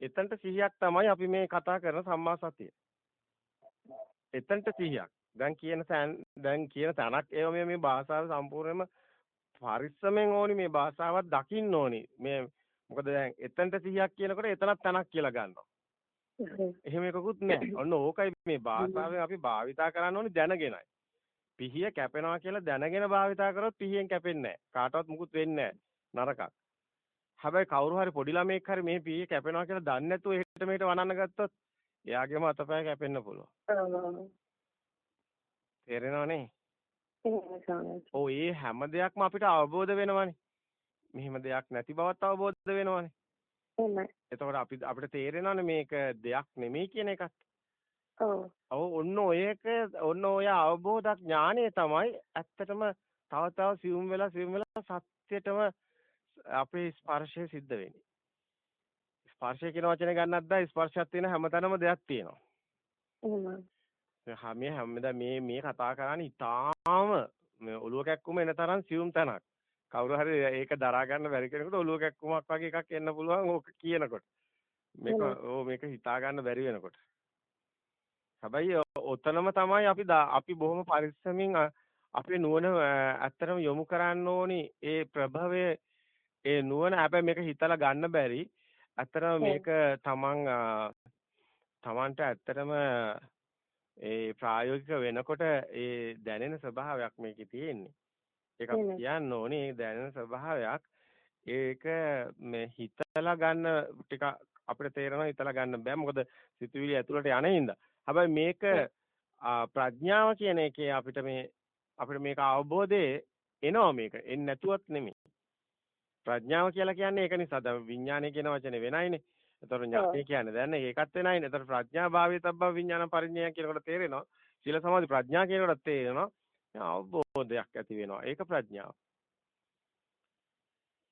එතනට සිහියක් තමයි අපි මේ කතා කරන සම්මා සතිය. එතනට සිහියක්. දැන් කියන දැන් කියන තැනක් ඒව මේ මේ භාෂාව සම්පූර්ණයෙන්ම පරිස්සමෙන් ඕනි මේ භාෂාවත් දකින්න ඕනි. මේ මොකද දැන් එතනට සිහියක් කියනකොට එතනක් තැනක් කියලා ගන්නවා. එහෙම එකකුත් නැහැ. ඔන්න ඕකයි මේ භාෂාවෙන් අපි භාවිතා කරන්න ඕනි දැනගෙනයි. පිහිය කැපෙනවා කියලා දැනගෙන භාවිතා කරොත් පිහියෙන් කැපෙන්නේ නැහැ. කාටවත් මුකුත් වෙන්නේ නැහැ. නරකක්. හැබැයි කවුරු හරි පොඩි ළමෙක් හරි මේ පිහිය කැපෙනවා කියලා දන්නේ නැතුව එහෙට මෙහෙට වනන්න ගත්තොත් එයාගේම අතපය කැපෙන්න පුළුවන්. තේරෙනවනේ? ඔව් ඒ හැම දෙයක්ම අපිට අවබෝධ වෙනවනේ. මෙහෙම දෙයක් නැති බවත් අවබෝධ වෙනවනේ. එහෙමයි. එතකොට අපි අපිට තේරෙනවනේ මේක දෙයක් නෙමෙයි කියන එකත්. ඔව්. ඔව් ඔන්න ඔය එක ඔන්න ඔය අවබෝධ ඥානය තමයි ඇත්තටම තව තව සියුම් වෙලා සියුම් වෙලා සත්‍යයටම අපේ ස්පර්ශය සිද්ධ වෙන්නේ. ස්පර්ශය කියන වචනේ ගන්නත් බෑ ස්පර්ශයක් තියෙන හැමතැනම දෙයක් තියෙනවා. එහෙමයි. මේ හැමදා මේ මේ කතා කරන්නේ ඊටාම මේ ඔළුව කැක්කුම එන තරම් සියුම් තැනක්. කවුරු හරි ඒක දරා ගන්න බැරි කෙනෙකුට ඔළුව කැක්කුමක් වගේ එකක් එන්න පුළුවන් ඕක කියනකොට. මේක ඕ මේක හිතා ගන්න බැරි වෙනකොට. හැබැයි ඔතනම තමයි අපි අපි බොහොම පරිස්සමින් අපේ නුවණ ඇත්තටම යොමු කරන්න ඕනි ඒ ප්‍රභවයේ ඒ නුවණ හැබැයි මේක හිතලා ගන්න බැරි. ඇත්තටම මේක තමන් තමන්ට ඇත්තටම ඒ ප්‍රායෝගික වෙනකොට ඒ දැනෙන ස්වභාවයක් මේකේ තියෙන්නේ. ඒක කියන්න ඕනේ ඒ දැනෙන ස්වභාවයක් ඒක මේ හිතලා ගන්න ටික අපිට තේරෙනවා හිතලා ගන්න බෑ මොකද සිතුවිලි ඇතුළට යන හින්දා. හැබැයි මේක ප්‍රඥාව කියන එකේ අපිට මේ අපිට මේක අවබෝධයේ එනවා මේක. එන්නේ නැතුවත් නෙමෙයි. ප්‍රඥාව කියලා කියන්නේ ඒක නිසා දැන් විඥානය කියන වචනේ වෙනයිනේ. එතකොට ඥානය කියන්නේ දැන් ඒකත් වෙනයිනේ. එතකොට ප්‍රඥා භාවයේ තබ්බ විඥාන පරිඥය කියනකොට තේරෙනවා. සීල සමාධි ප්‍රඥා කියනකොට තේරෙනවා. අවබෝධයක් ඇති වෙනවා. ඒක ප්‍රඥාව.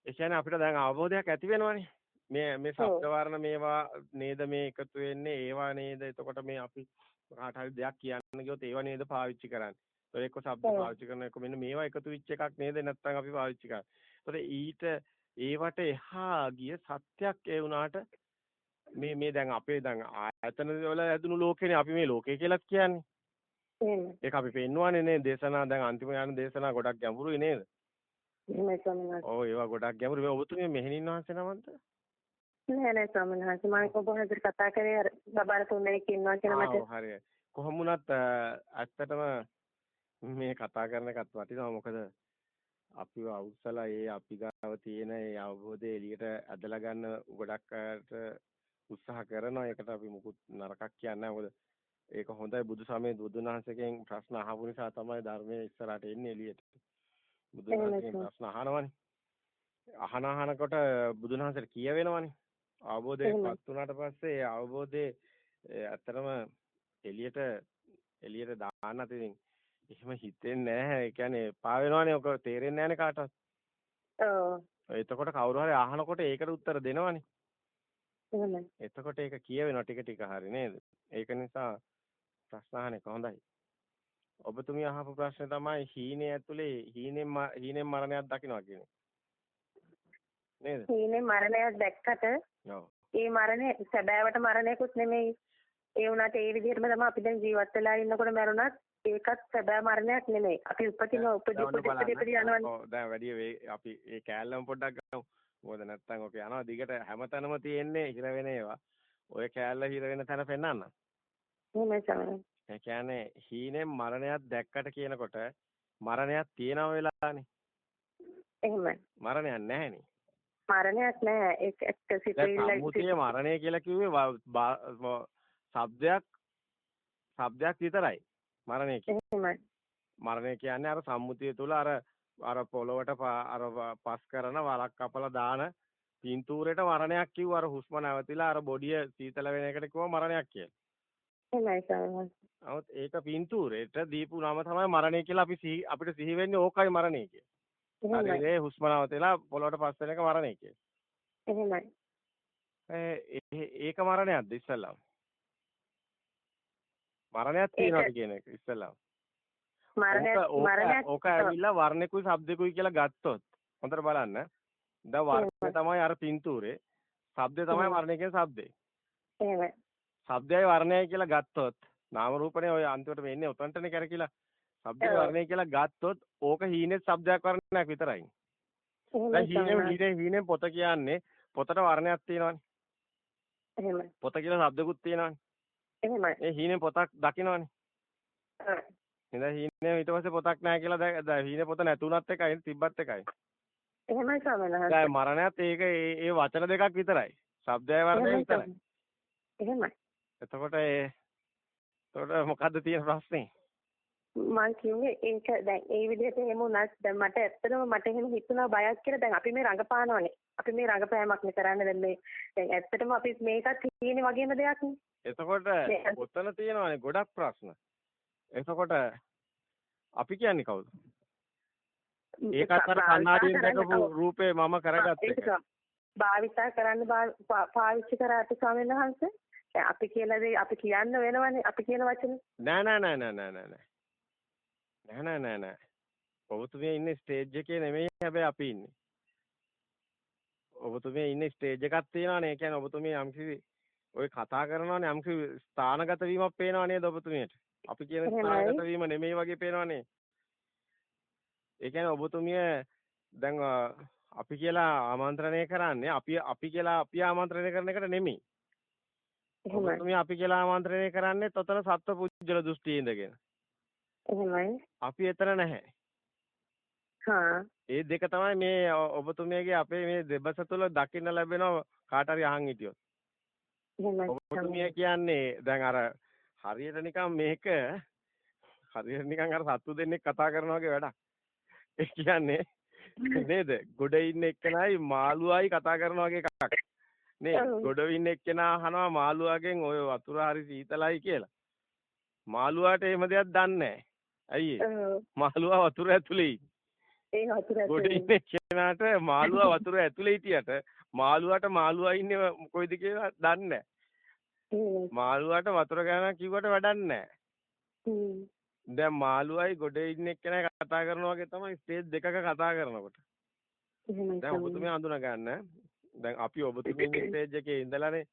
ඒ කියන්නේ අපිට දැන් අවබෝධයක් ඇති වෙනවනේ. මේ මේ ශබ්ද වර්ණ මේවා නේද මේ එකතු වෙන්නේ ඒවා නේද එතකොට මේ අපි කාට හරි දෙයක් කියන්න ගියොත් ඒවා නේද පාවිච්චි කරන්නේ. ඒතකොට එක්ක ශබ්ද පාවිච්චි කරන එක මෙන්න මේවා එකතු වෙච්ච එකක් නේද නැත්නම් අපි පාවිච්චි කරන්නේ. ඒතකොට ඊට ඒවට එහා ගිය සත්‍යක් ඒ වුණාට මේ මේ දැන් අපේ දැන් ආයතන වල ඇදුණු ලෝකේනේ අපි මේ ලෝකේ කියලා කියන්නේ. ඒක අපි පෙන්වන්නේ නේ දේශනා දැන් අන්තිම යන දේශනා ගොඩක් ගැඹුරුයි නේද? එහෙමයි ස්වාමීන්. ඔව් ඒවා ගොඩක් ගැඹුරු. මේ ඔබතුමිය මෙහෙණින් වහන්සේ නමන්ද? නෑ නෑ ස්වාමීන් මම ඔබ වහන්සේට කතා කරේ අර බබාලා තුන් දෙනෙක් ඉන්නවා කියන මට. ආ හරි. කොහොම වුණත් ඇත්තටම මේ කතා කරන එකත් වටිනවා මොකද අපිව අවුස්සලා ඒ අපි ගාව තියෙන ඒ අවබෝධය එළියට ඇදලා ගන්න ගොඩක් අයට උත්සාහ කරනවා. ඒකට අපි මුකුත් නරකක් කියන්නේ නැහැ. ඒක හොඳයි බුදු සමයේ බුදුන් වහන්සේගෙන් ප්‍රශ්න අහපු නිසා තමයි ධර්මයේ ඉස්සරහට එන්නේ එළියට. බුදුන් වහන්සේගෙන් ප්‍රශ්න අහනවනේ. අහන අහනකොට බුදුන් වහන්සේට කියවෙනවනේ. අවබෝධයටපත් වුණාට පස්සේ ඒ අවබෝධයේ ඇත්තටම එළියට එළියට දාන්න තින් එහෙම හිතෙන්නේ නැහැ. ඒ කියන්නේ පා වෙනවනේ ඔක තේරෙන්නේ නැහැනේ කාටවත්. ඔව්. එතකොට කවුරු හරි අහනකොට ඒකට උත්තර දෙනවනේ. එහෙමයි. එතකොට ඒක කියවෙනවා ටික ටික හරි නේද? ඒක නිසා ප්‍රශ්න අහන එක හොඳයි. ඔබතුමිය අහපු ප්‍රශ්නේ තමයි හීනේ ඇතුලේ හීනෙන් හීනෙන් මරණයක් දකින්නවා කියන්නේ. නේද? හීනේ මරණයක් දැක්කට ඔව්. ඒ මරණය සැබෑවට මරණයකුත් නෙමෙයි. ඒ වුණාට ඒ විදිහටම තමයි අපි දැන් ජීවත් වෙලා ඉන්නකොට මරුණත් ඒකත් සැබෑ මරණයක් නෙමෙයි. අපි උපදින උපදී උපදී උපදී යනවනේ. ඔව් දැන් වැඩි අපි ඒ කෑල්ලම පොඩ්ඩක් ගමු. මොකද නැත්තම් ඔක යනවා දිගට හැමතැනම තියෙන්නේ හිර වෙන ඒවා. ඔය කෑල්ල හිර වෙන තැන පෙන්වන්න. ඒ කියන්නේ හීනෙන් මරණයක් දැක්කට කියනකොට මරණයක් තියෙනව වෙලානේ. එහෙමයි. මරණයක් නැහැනේ. මරණයක් නැහැ. ඒක එක්ක සිතිවිල්ල. සම්මුතිය මරණය කියලා කිව්වේ શબ્දයක් શબ્දයක් විතරයි. මරණය කියන්නේ. මරණය කියන්නේ අර සම්මුතිය තුළ අර අර පොළොවට අර පස් කරන වලක් කපලා දාන පින්තූරයට මරණයක් කිව්ව අර හුස්ම නැවතිලා අර බොඩිය සීතල වෙන එකට කිව්ව මරණයක් කියලා. එහෙමයි සමහර. නමුත් ඒක පින්තූරයට දීපු නම තමයි මරණය කියලා අපි අපිට සිහි වෙන්නේ ඕකයි මරණය කියලා. ශරීරයේ හුස්ම නවතිලා පොළොවට පස් වෙන එක මරණය කියලා. එහෙමයි. ඒක මරණයක්ද ඉස්සල්ලාම? මරණයක් තියෙනවද කියන එක ඉස්සල්ලාම. මරණයක් ඕක ඇවිල්ලා වර්ණකුයි ශබ්දකුයි කියලා ගත්තොත් හොඳට බලන්න. දැන් වර්ණය තමයි අර පින්තූරේ. ශබ්දේ තමයි වර්ණය කියන ශබ්දේ. එහෙමයි. ශබ්දයයි වර්ණයයි කියලා ගත්තොත් නාම රූපනේ ඔය අන්තිමට වෙන්නේ උතන්ටනේ කරකිලා. ශබ්දේ වර්ණය කියලා ගත්තොත් ඕක හීනේ ශබ්දයක් වර්ණයක් විතරයි. දැන් හීනේ හීනේ හීනේ පොත කියන්නේ පොතට වර්ණයක් තියෙනවනේ. එහෙමයි. පොත කියලා ශබ්දකුත් තියෙනවනේ. එහෙමයි. ඒ හීනේ පොතක් දකිනවනේ. ඉතින් හීනේ ඊට පස්සේ පොතක් නැහැ කියලා දැන් හීනේ පොත නැතුණත් එකයි තිබ්බත් එකයි. එහෙමයි ස්වාමීනි. දැන් මරණයත් ඒක ඒ වචන දෙකක් විතරයි. ශබ්දය වර්ණය විතරයි. එහෙමයි. එතකොට ඒ එතකොට මොකද්ද තියෙන ප්‍රශ්නේ? මම කිව්වේ ඒක දැන් ඒ විදිහට එහෙම වුණත් දැන් මට ඇත්තටම මට එහෙම හිතුණා බයක් කියලා දැන් අපි මේ රඟපානවනේ. අපි මේ රඟපෑමක් නේ කරන්නේ දැන් මේ දැන් ඇත්තටම අපි මේකත් තියෙන වගේම දෙයක් නේ. එතකොට ඔතන තියෙනවානේ ගොඩක් ප්‍රශ්න. එතකොට අපි කියන්නේ කවුද? ඒකත් අර කන්නාඩියෙන් දැකපු රූපේ මම කරගත්ත. භාවිතා කරන්න පාවිච්චි කරාට ස්වාමීන් වහන්සේ අපි කියලා දේ අපි කියන්න වෙනවනේ අපි කියන වචනේ. නෑ නෑ නෑ නෑ නෑ නෑ. නෑ නෑ නෑ නෑ. ඔබතුමිය ඉන්නේ ස්ටේජ් එකේ නෙමෙයි හැබැයි අපි ඉන්නේ. ඔබතුමිය ඉන්නේ ස්ටේජ් එකක් තියෙනවානේ. ඒ කියන්නේ ඔබතුමිය යම්කිසි ඔය කතා කරනවානේ යම්කිසි ස්ථානගත වීමක් පේනවා නේද ඔබතුමියට? අපි කියන ස්ථානගත වීම නෙමෙයි වගේ පේනවනේ. ඒ කියන්නේ ඔබතුමිය දැන් අපි කියලා ආමන්ත්‍රණය කරන්නේ අපි අපි කියලා අපි ආමන්ත්‍රණය කරන එකට නෙමෙයි. ඔබතුමිය අපි කියලා ආමන්ත්‍රණය කරන්නේ තොතන සත්ව පුජ්‍යල දෘෂ්ටියේ ඉඳගෙන. එහෙමයි. අපි එතන නැහැ. හා. ඒ දෙක තමයි මේ ඔබතුමියගේ අපේ මේ දෙබස තුල දකින්න ලැබෙන කාට හරි අහන් හිටියොත්. ඔබතුමිය කියන්නේ දැන් අර හරියට නිකන් මේක හරියට නිකන් අර සත්තු දෙන්නෙක් කතා කරනවා වගේ වැඩක්. ඒ කියන්නේ නේද? ගොඩ ඉන්න එක්කනයි මාළුවයි කතා කරනවා වගේ එකක්. නේ ගොඩ ඉන්න එක්කෙනා අහනවා මාළුවාගෙන් ඔය වතුර හරි සීතලයි කියලා. මාළුවාට එහෙම දෙයක් දන්නේ නැහැ. ඇයි මාළුවා වතුර ඇතුලේ ඒ වතුර ඇතුලේ ගොඩ ඉන්න එක්කෙනාට මාළුවා වතුර ඇතුලේ හිටියට මාළුවාට මාළුවා ඉන්නේ කොයිද කියලා දන්නේ නැහැ. මාළුවාට වතුර ගන්න කිව්වට වැඩක් නැහැ. දැන් මාළුවයි ගොඩ ඉන්න එක්කෙනා කතා කරනවා වගේ තමයි ස්ටේජ් දෙකක කතා කරනකොට. දැන් ඔබතුමිය අඳුන ගන්න. දැන් අපි ඔබතුමිය ඉන්න ස්ටේජ් එකේ ඉඳලානේ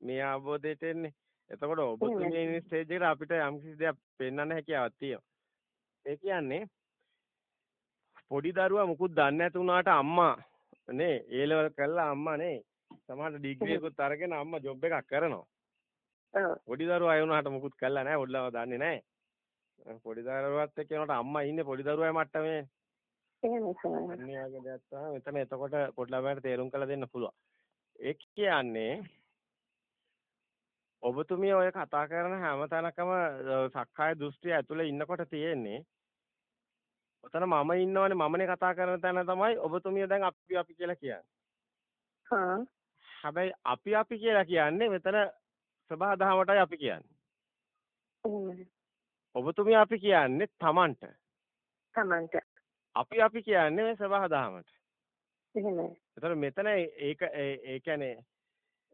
මේ අවබෝධයට එන්නේ. එතකොට ඔබතුමිය ඉන්න ස්ටේජ් එකට අපිට යම් කිසි දෙයක් පෙන්වන්න හැකියාවක් තියෙනවා. ඒ කියන්නේ පොඩි දරුවා මුකුත් දන්නේ නැති වුණාට අම්මා නේ ඒ ලෙවල් කළා අම්මා නේ සමහර ඩිග්‍රී එකකුත් අරගෙන අම්මා ජොබ් එකක් කරනවා. පොඩි දරුවා ඒ වුණාට මුකුත් කළා නැහැ ඔඩලව දන්නේ නැහැ. පොඩි දරුවාත් එක්ක යනකොට අම්මා ඉන්නේ පොඩි දරුවාගේ මට්ටමේ. එහෙමයි සර්. අන්නේ වගේ දෙයක් තමයි මෙතන එතකොට පොඩි ළමයට තේරුම් කරලා දෙන්න පුළුවන්. ඒ කියන්නේ ඔබතුමිය ඔය කතා කරන හැම තැනකම සක්කාය දෘෂ්ටිය ඇතුලේ ඉන්නකොට තියෙන්නේ ඔතන මම ඉන්නවනේ මමනේ කතා කරන තැන තමයි ඔබතුමිය දැන් අපි අපි කියලා කියන්නේ. හා. හැබැයි අපි අපි කියලා කියන්නේ මෙතන සබහා දහමටයි අපි කියන්නේ. ඔබතුමිය අපි කියන්නේ Tamanට. Tamanට. අපි අපි කියන්නේ මේ සබහා දහමට. එහෙමයි. ඒතර මෙතන ඒක ඒ කියන්නේ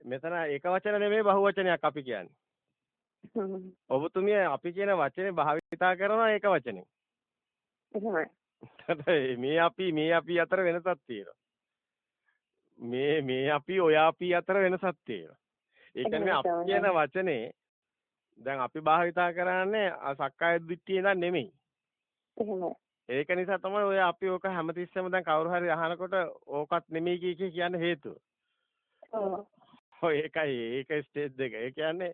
මෙතන ඒක වචන නෙමෙයි බහු වචනයක් අපි කියන්නේ. ඔබතුමිය අපි කියන වචනේ භාවිතා කරනවා ඒක වචනේ. එහෙමයි. මේ අපි මේ අපි අතර වෙනසක් තියෙනවා. මේ මේ අපි ඔය අපි අතර වෙනසක් තියෙනවා. ඒ කියන්නේ අපි කියන වචනේ දැන් අපි භාවිතා කරන්නේ සක්කාය දිට්ඨිය ඉඳන් නෙමෙයි. එහෙමයි. ඒක නිසා තමයි ඔය අපි ඕක හැමතිස්සෙම දැන් කවුරු හරි අහනකොට ඕකත් නෙමෙයි කිය කිය කියන්නේ හේතුව. ඔව්. ඔය ඒකයි ඒක ස්ටේජ් දෙක. ඒ කියන්නේ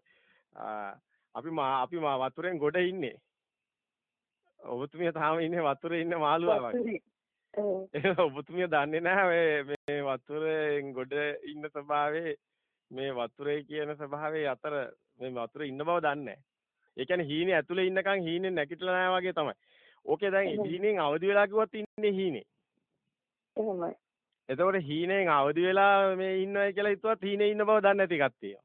අපි අපි වතුරෙන් ගොඩ ඉන්නේ. ඔබතුමිය තාම ඉන්නේ වතුරේ ඉන්න මාළුවා වගේ. ඔබතුමිය දන්නේ නැහැ මේ වතුරෙන් ගොඩ ඉන්න ස්වභාවයේ මේ වතුරේ කියන ස්වභාවයේ අතර මේ වතුරේ ඉන්න බව දන්නේ නැහැ. ඒ කියන්නේ හීනේ ඇතුලේ ඉන්නකන් හීනේ නැගිටලා නැහැ වගේ තමයි. ඕකේ දැන් හීනෙන් අවදි වෙලා කිව්වත් ඉන්නේ හීනේ. එහෙමයි. එතකොට හීනෙන් අවදි වෙලා මේ ඉන්නවයි කියලා හිතුවත් හීනේ ඉන්න බව දන්නේ නැති එකක් තියෙනවා.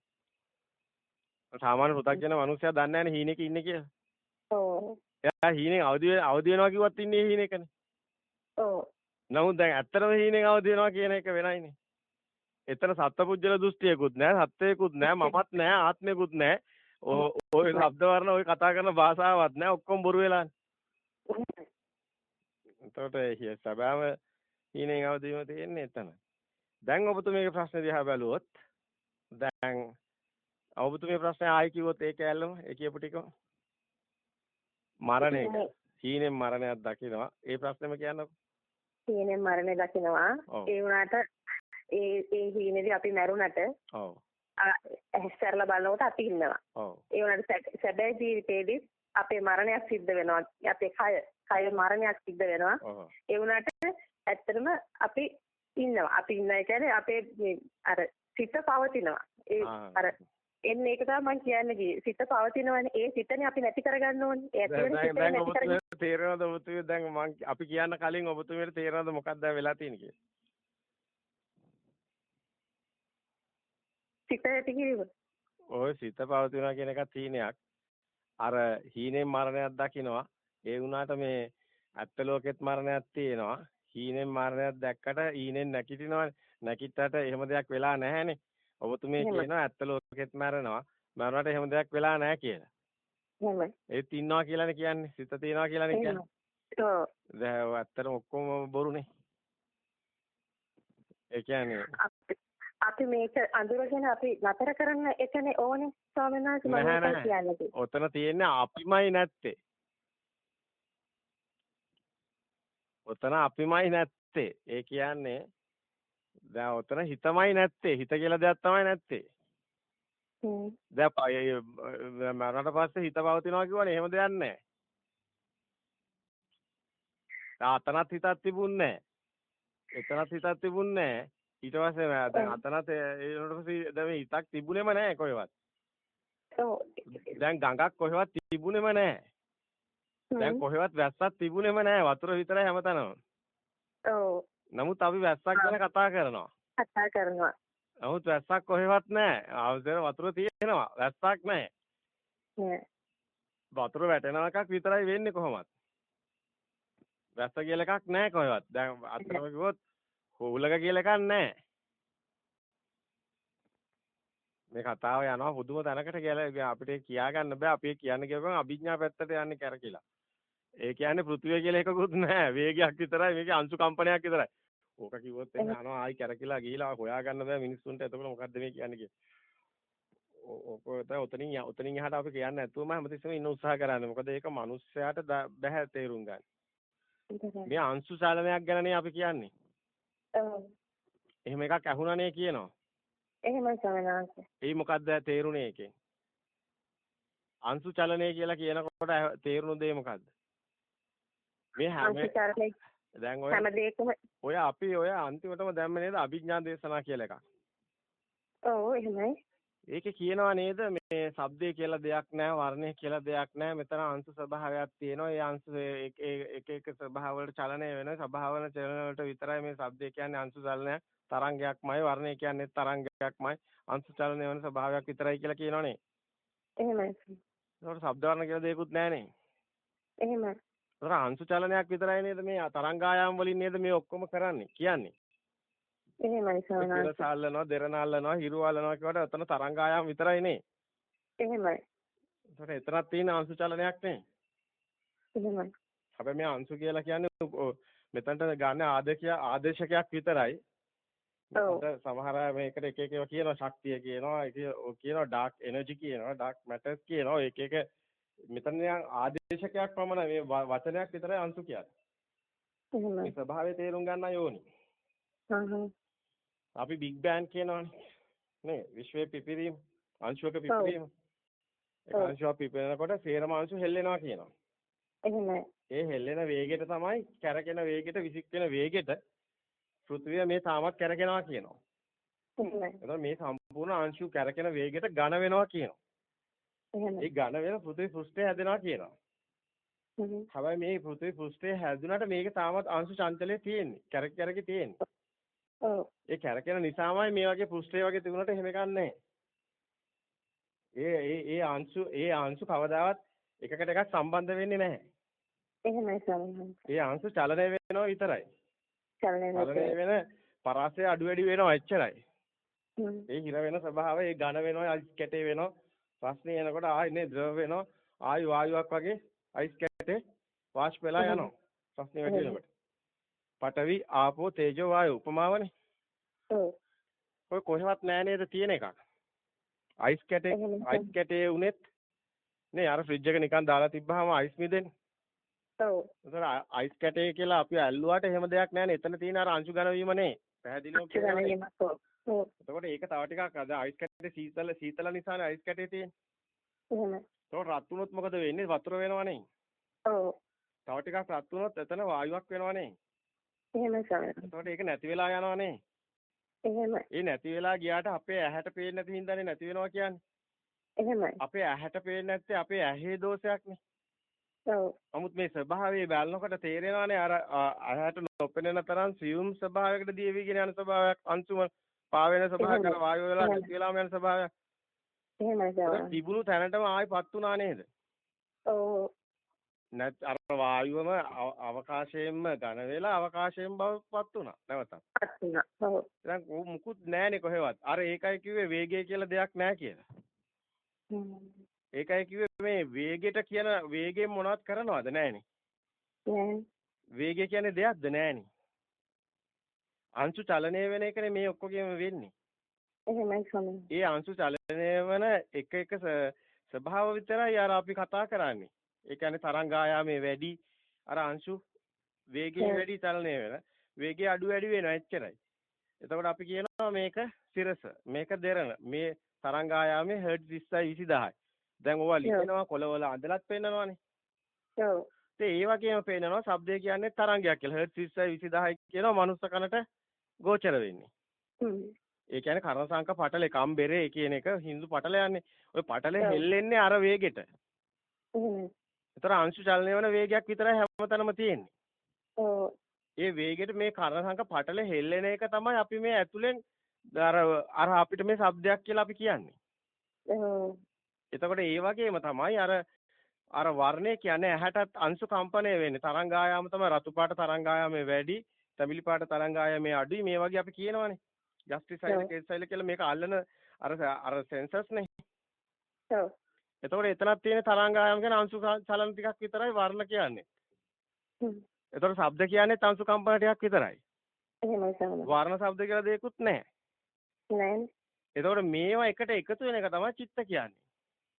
සාමාන්‍ය පෘථග්ජන මිනිස්සයා දන්නේ නැහැනේ හීනෙක ඉන්නේ කියලා. ඔව්. එයා හීනෙන් අවදි අවදි වෙනවා කිව්වත් ඉන්නේ හීනෙකනේ. ඔව්. නමුත් දැන් ඇත්තටම හීනෙන් අවදි වෙනවා කියන එක වෙනයිනේ. එතන සත්පුජ්‍යල දෘෂ්ටියකුත් නැහැ, සත්‍යයකුත් නැහැ, මමත් නැහැ, ආත්මයකුත් නැහැ. ඔය ශබ්ද වර්ණ ඔය කතා කරන භාෂාවක් නැහැ, ඔක්කොම බොරු වෙලානේ. එතකොට ඒ සබාව හීනෙන් අවදි වීම තියෙන්නේ එතන. දැන් ඔබතුමීගේ ප්‍රශ්නේ දිහා බැලුවොත් දැන් ඔබතුමීගේ ප්‍රශ්නේ ආයි කිව්වොත් ඒක ඇල්ලම ඒ කියපු ටිකම මරණය හීනෙන් මරණයක් දකිනවා. ඒ ප්‍රශ්නේම කියන්නකෝ. හීනෙන් මරණය දකිනවා. ඒ වුණාට ඒ ඒ හීනේදී අපි මැරුණට ඔව්. ඇහැස්සරලා බලනකොට අපි ඉන්නවා. ඔව්. ඒ වුණාට සැබෑ ජීවිතේදී අපේ මරණයක් සිද්ධ වෙනවා. අපේ කය කය මරණයක් සිද්ධ වෙනවා. ඒ වුණාට ඇත්තටම අපි ඉන්නවා. අපි ඉන්නයි කියන්නේ අපේ අර සිත පවතිනවා. ඒ අර එන්නේ ඒක තමයි මම කියන්නේ සිත පවතිනවනේ ඒ සිතනේ අපි නැති කරගන්න ඕනේ ඒ ඇතුලේ සිත නැති කරගන්න තේරෙනවද ඔබතුමිය දැන් මම අපි කියන්න කලින් ඔබතුමියට තේරෙනවද මොකක්ද වෙලා තියෙන්නේ කියලා සිත ඇති කිරීම ඔය සිත පවතිනවා කියන එකත් හීනයක් අර හීනෙන් මරණයක් දකිනවා ඒ වුණාට මේ ඇත්ත ලෝකෙත් මරණයක් තියෙනවා හීනෙන් මරණයක් දැක්කට හීනෙන් නැගිටිනවනේ නැගිට්ටට එහෙම දෙයක් වෙලා නැහැනේ ඔබතුමී කියනවා ඇත්ත ලෝකෙත් මැරෙනවා. මැරුණාට එහෙම දෙයක් වෙලා නැහැ කියලා. එහෙමයි. ඒත් ඉන්නවා කියලානේ කියන්නේ. සිත තියනවා කියලානේ කියන්නේ. ඔව්. දැන් ඔක්කොම බොරුනේ. ඒ කියන්නේ අපි මේක අඳුරගෙන අපි නතර කරන්න එකනේ ඕනේ ස්වාමීන් වහන්සේ මම කියන්නේ. ඔතන තියෙන්නේ අපිමයි නැත්තේ. ඔතන අපිමයි නැත්තේ. ඒ කියන්නේ දැන් ඔතන හිතමයි නැත්තේ. හිත කියලා දෙයක් තමයි නැත්තේ. හ්ම්. දැන් මරණට පස්සේ හිත පවතිනවා කියවනේ එහෙම දෙයක් නැහැ. අතනත් හිතක් තිබුණේ නැහැ. එතනත් හිතක් තිබුණේ නැහැ. ඊට පස්සේ දැන් අතනත් ඒ පස්සේ දැන් හිතක් තිබුණේම නැහැ කොහෙවත්. දැන් ගඟක් කොහෙවත් තිබුණේම නැහැ. දැන් කොහෙවත් වැස්සක් තිබුණේම නැහැ. වතුර විතරයි හැමතැනම. ඔව්. නමුත් අපි වැස්සක් ගැන කතා කරනවා. කතා කරනවා. නමුත් වැස්සක් කොහෙවත් නැහැ. ආවසර වතුර තියෙනවා. වැස්සක් නැහැ. වතුර වැටෙන එකක් විතරයි වෙන්නේ කොහොමද? වැස්ස කියලා එකක් නැහැ කොහෙවත්. දැන් අතරම කිව්වොත් හුලක කියලා එකක් නැහැ. මේ කතාව යනවා පුදුම තැනකට කියලා අපිට කියා ගන්න බෑ. අපි කියන්නේ කියපුවම අභිඥා පැත්තට යන්නේ කැරකිලා. ඒ කියන්නේ පෘථිවිය කියලා එකකුත් නැහැ. වේගයක් විතරයි මේකේ අංශු කම්පනයක් විතරයි. ඕක කිව්වොත් එන්න යනවා ආයි කැරකිලා ගිහිලා හොයාගන්න බෑ මිනිස්සුන්ට. එතකොට මොකද්ද මේ කියන්නේ කියලා. ඕක තමයි උතනින් උතනින් එහාට අපි කියන්නේ නැතුවම හැමතිස්සෙම ඉන්න උත්සාහ කරන්නේ. මොකද ඒක මිනිස්සයාට බෑ තේරුම් ගන්න. මේ අංශු චලනයක් ගැනනේ අපි කියන්නේ. එහෙම එකක් ඇහුණානේ කියනවා. එහෙමයි සමනාංශ. ඒ මොකද්ද තේරුණේ ඒකෙන්? අංශු චලනය කියලා කියනකොට තේරුණු දේ මොකද්ද? මේ හැම දැන් ඔය හැම දෙයකම ඔය අපි ඔය අන්තිමටම දැම්ම නේද අභිඥා දේශනා කියලා එකක්. ඔව් එහෙමයි. ඒකේ කියනවා නේද? මේ shabdේ කියලා දෙයක් නැහැ වර්ණේ කියලා දෙයක් නැහැ. මෙතන අංශ ස්වභාවයක් තියෙනවා. ඒ අංශ එක එක ස්වභාව වලට චලනය වෙන ස්වභාවන චලන වලට විතරයි මේ shabdේ කියන්නේ අංශ චලනයක් තරංගයක්මයි වර්ණේ කියන්නේ තරංගයක්මයි. අංශ චලනය වෙන ස්වභාවයක් විතරයි කියලා කියනවනේ එහෙමයි. ඒකට ශබ්ද වර්ණ කියලා දෙයක්වත් නැහනේ එහෙමයි. ඒතර අංශු චලනයක් විතරයි නේද මේ තරංගායාම වලින් නේද මේ ඔක්කොම කරන්නේ කියන්නේ. එහෙමයි සවනාස්. ඉර සාල්ලනවා, දෙරණ අල්ලනවා, හිරු අල්ලනවා කියවට එතන තරංගායාම විතරයි නේ. එහෙමයි. ඒතර එතරම් තියෙන අංශු චලනයක් නේ. එහෙමයි. හැබැයි මේ අංශු කියලා කියන්නේ මෙතනට ගන්න ආදේශය ආදේශකයක් විතරයි. ඔව්. සමහර මේකට එක එක ඒවා කියනවා ශක්තිය කියනවා, කියනවා ඩාර්ක් එනර්ජි කියනවා, ඩාර්ක් මැටර්ස් කියනවා, එක එක මෙතන ආදේශකයක් පමණ මේ වචනයක් විතරයි අංශු කියන්නේ. එහෙමයි. මේ ස්වභාවය තේරුම් ගන්නයි ඕනි. අපි බිග් බෑන් කියනවනේ. නේ විශ්වයේ පිපිරීම අංශුවක පිපිරීම. එක අංශුවක් පිපෙනකොට සේරම අංශු හෙල්ලෙනවා කියනවා. එහෙමයි. ඒ හෙල්ලෙන වේගෙට තමයි කැරකෙන වේගෙට විසික් වෙන වේගෙට පෘථිවිය මේ තාමත් කැරකෙනවා කියනවා. එහෙමයි. මේ සම්පූර්ණ අංශු කැරකෙන වේගෙට ඝන වෙනවා කියනවා. ඒ ඝන වෙන පෘථිවි පෘෂ්ඨය හැදෙනවා කියනවා. හැබැයි මේ පෘථිවි පෘෂ්ඨය හැදුනට මේක තාමත් අංශු චංචලයේ තියෙන්නේ. කැරක කැරකි තියෙන්නේ. ඔව්. ඒ කැරකෙන නිසාමයි මේ වගේ පෘෂ්ඨය වගේ තිබුණට එහෙම එකක් නැහැ. ඒ ඒ ඒ අංශු ඒ අංශු කවදාවත් එකකට එකක් සම්බන්ධ වෙන්නේ නැහැ. එහෙමයි ස්වාමීන් ඒ අංශු චලනය වෙනවා විතරයි. චලනය වෙන පරාසය අඩු වැඩි වෙනවා එච්චරයි. ඒ හිර වෙන ස්වභාවය ඒ ඝන වෙනවා අයිස් කැටේ වෙනවා. රස්නේ එනකොට ආයිනේ ද්‍රව වෙනවා. ආයු වායුවක් වගේ අයිස් කැටේ වාෂ්ප වෙලා යනවා. රස්නේ වැඩි වෙනකොට. පඨවි ආපෝ තේජෝ වායු උපමාවනේ. ඔව්. ඔය කොහෙවත් නෑ නේද තියෙන එකක්. අයිස් කැටේ. අයිස් කැටේ උනේත් නේ අර ෆ්‍රිජ් එක නිකන් දාලා තිබ්බහම අයිස් මිදෙන්නේ. ඔව්. ඒතර අයිස් කැටේ කියලා අපි ඇල්ලුවාට එහෙම දෙයක් නෑනේ. එතන තියෙන අර අංශු ඝන වීම නේ. පැහැදිලිවම කියනවානේ. චලනයමක් ඔව්. ඔව්. එතකොට ඒක තව ටිකක් අද අයිස් කැටේ සීතල සීතල නිසානේ අයිස් කැටේ තියෙන්නේ. එහෙමයි. එතකොට රත් වුණොත් මොකද වෙන්නේ? වතුර වෙනවනේ. ඔව්. තව ටිකක් රත් වුණොත් එතන වායුවක් වෙනවනේ. එහෙමයි ස්වාමීන් එතකොට ඒක නැති වෙලා යනවනේ. එහෙමයි. ඒ නැති වෙලා ගියාට අපේ ඇහැට පේන්නේ නැති හින්දානේ නැති වෙනවා කියන්නේ. එහෙමයි. අපේ ඇහැට පේන්නේ නැත්තේ අපේ ඇහි දෝෂයක්නේ. ඔව්. නමුත් මේ ස්වභාවය බලනකොට තේරෙනවානේ අර අහයට නොපෙනෙන තරම් සියුම් ස්වභාවයකට දීවිගෙන යන ස්වභාවයක් අංශුම පාවෙන ස්වභාවයකට වායු වෙලා නැති වෙලාම යන ස්වභාවයක්. එහෙමයි තිබුණු තැනටම ආයිපත් වුණා නේද? ඔව්. නැත් අර වායුවම අව- අවකාශයෙන්ම ඝන වෙලා අවකාශයෙන් බවපත් වුණා. නැවතත්. අත්තුණා. ඔව්. දැන් මුකුත් නැහනේ කොහෙවත්. අර ඒකයි කිව්වේ වේගය කියලා දෙයක් නැහැ කියලා. ඒකයි කිව්වේ මේ වේගෙට කියන වේගයෙන් මොනවත් කරනවද නැහනේ. වේගය කියන්නේ දෙයක්ද නැහනේ. අංශු චලනය වෙන එකනේ මේ ඔක්කොගෙම වෙන්නේ. එහෙමයි ස්වාමීන් ඒ අංශු චලනය වෙන එක එක ස්වභාව විතරයි අර අපි කතා කරන්නේ. ඒ කියන්නේ තරංග ආයාමයේ වැඩි අර අංශු වේගය. වැඩි චලනය වෙන. වේගය අඩු වැඩි වෙනවා එච්චරයි. එතකොට අපි කියනවා මේක සිරස. මේක දෙරණ. මේ තරංග ආයාමයේ හර්ට්ස් 20යි 20000යි. දැන් ඕවා ලියනවා කොළවල අඳලත් පෙන්නනවානේ. ඔව්. ඒ වගේම පේනවා ශබ්දය කියන්නේ තරංගයක් කියලා. හර්ට්ස් 20යි 20000යි කියනවා මනුස්ස කනට ගෝචර වෙන්නේ. ඒ කියන්නේ කර්ණ සංක පටලේ කම්බෙරේ කියන එක හින්දු පටලයන්නේ. ওই පටලේ. හෙල්ලෙන්නේ අර වේගෙට. ඒතර අංශු චලනය වෙන වේගයක් විතරයි හැමතැනම තියෙන්නේ. ඔව්. ඒ වේගෙට මේ කර්ණ සංක පටලේ හෙල්ලෙන එක තමයි අපි මේ ඇතුලෙන් අර අර අපිට මේ શબ્දයක් කියලා අපි කියන්නේ. එතකොට ඒ වගේම තමයි අර අර වර්ණය කියන්නේ ඇහැටත් අංශු කම්පණය වෙන්නේ. තරංගායාම තමයි රතු පාට තරංගායාමේ වැඩි, තමිලි පාට තරංගායාමේ අඩුයි මේ වගේ අපි කියනවනේ. ජස්ටිස් සයිල. කේස් සයිල කියලා මේක අල්ලන අර අර සෙන්සර්ස් නේ. ඔව්. එතකොට එතනක් තියෙන තරංගායම ගැන අංශු චලන ටිකක් විතරයි වර්ණ කියන්නේ. හ්ම්. එතකොට ශබ්ද කියන්නේ අංශු කම්පන ටිකක් විතරයි. එහෙමයි ස්වාමීන් වර්ණ ශබ්ද කියලා දෙයක්වත් නැහැ. නෑනේ. එතකොට මේවා එකට එකතු වෙන එක තමයි චිත්ත කියන්නේ.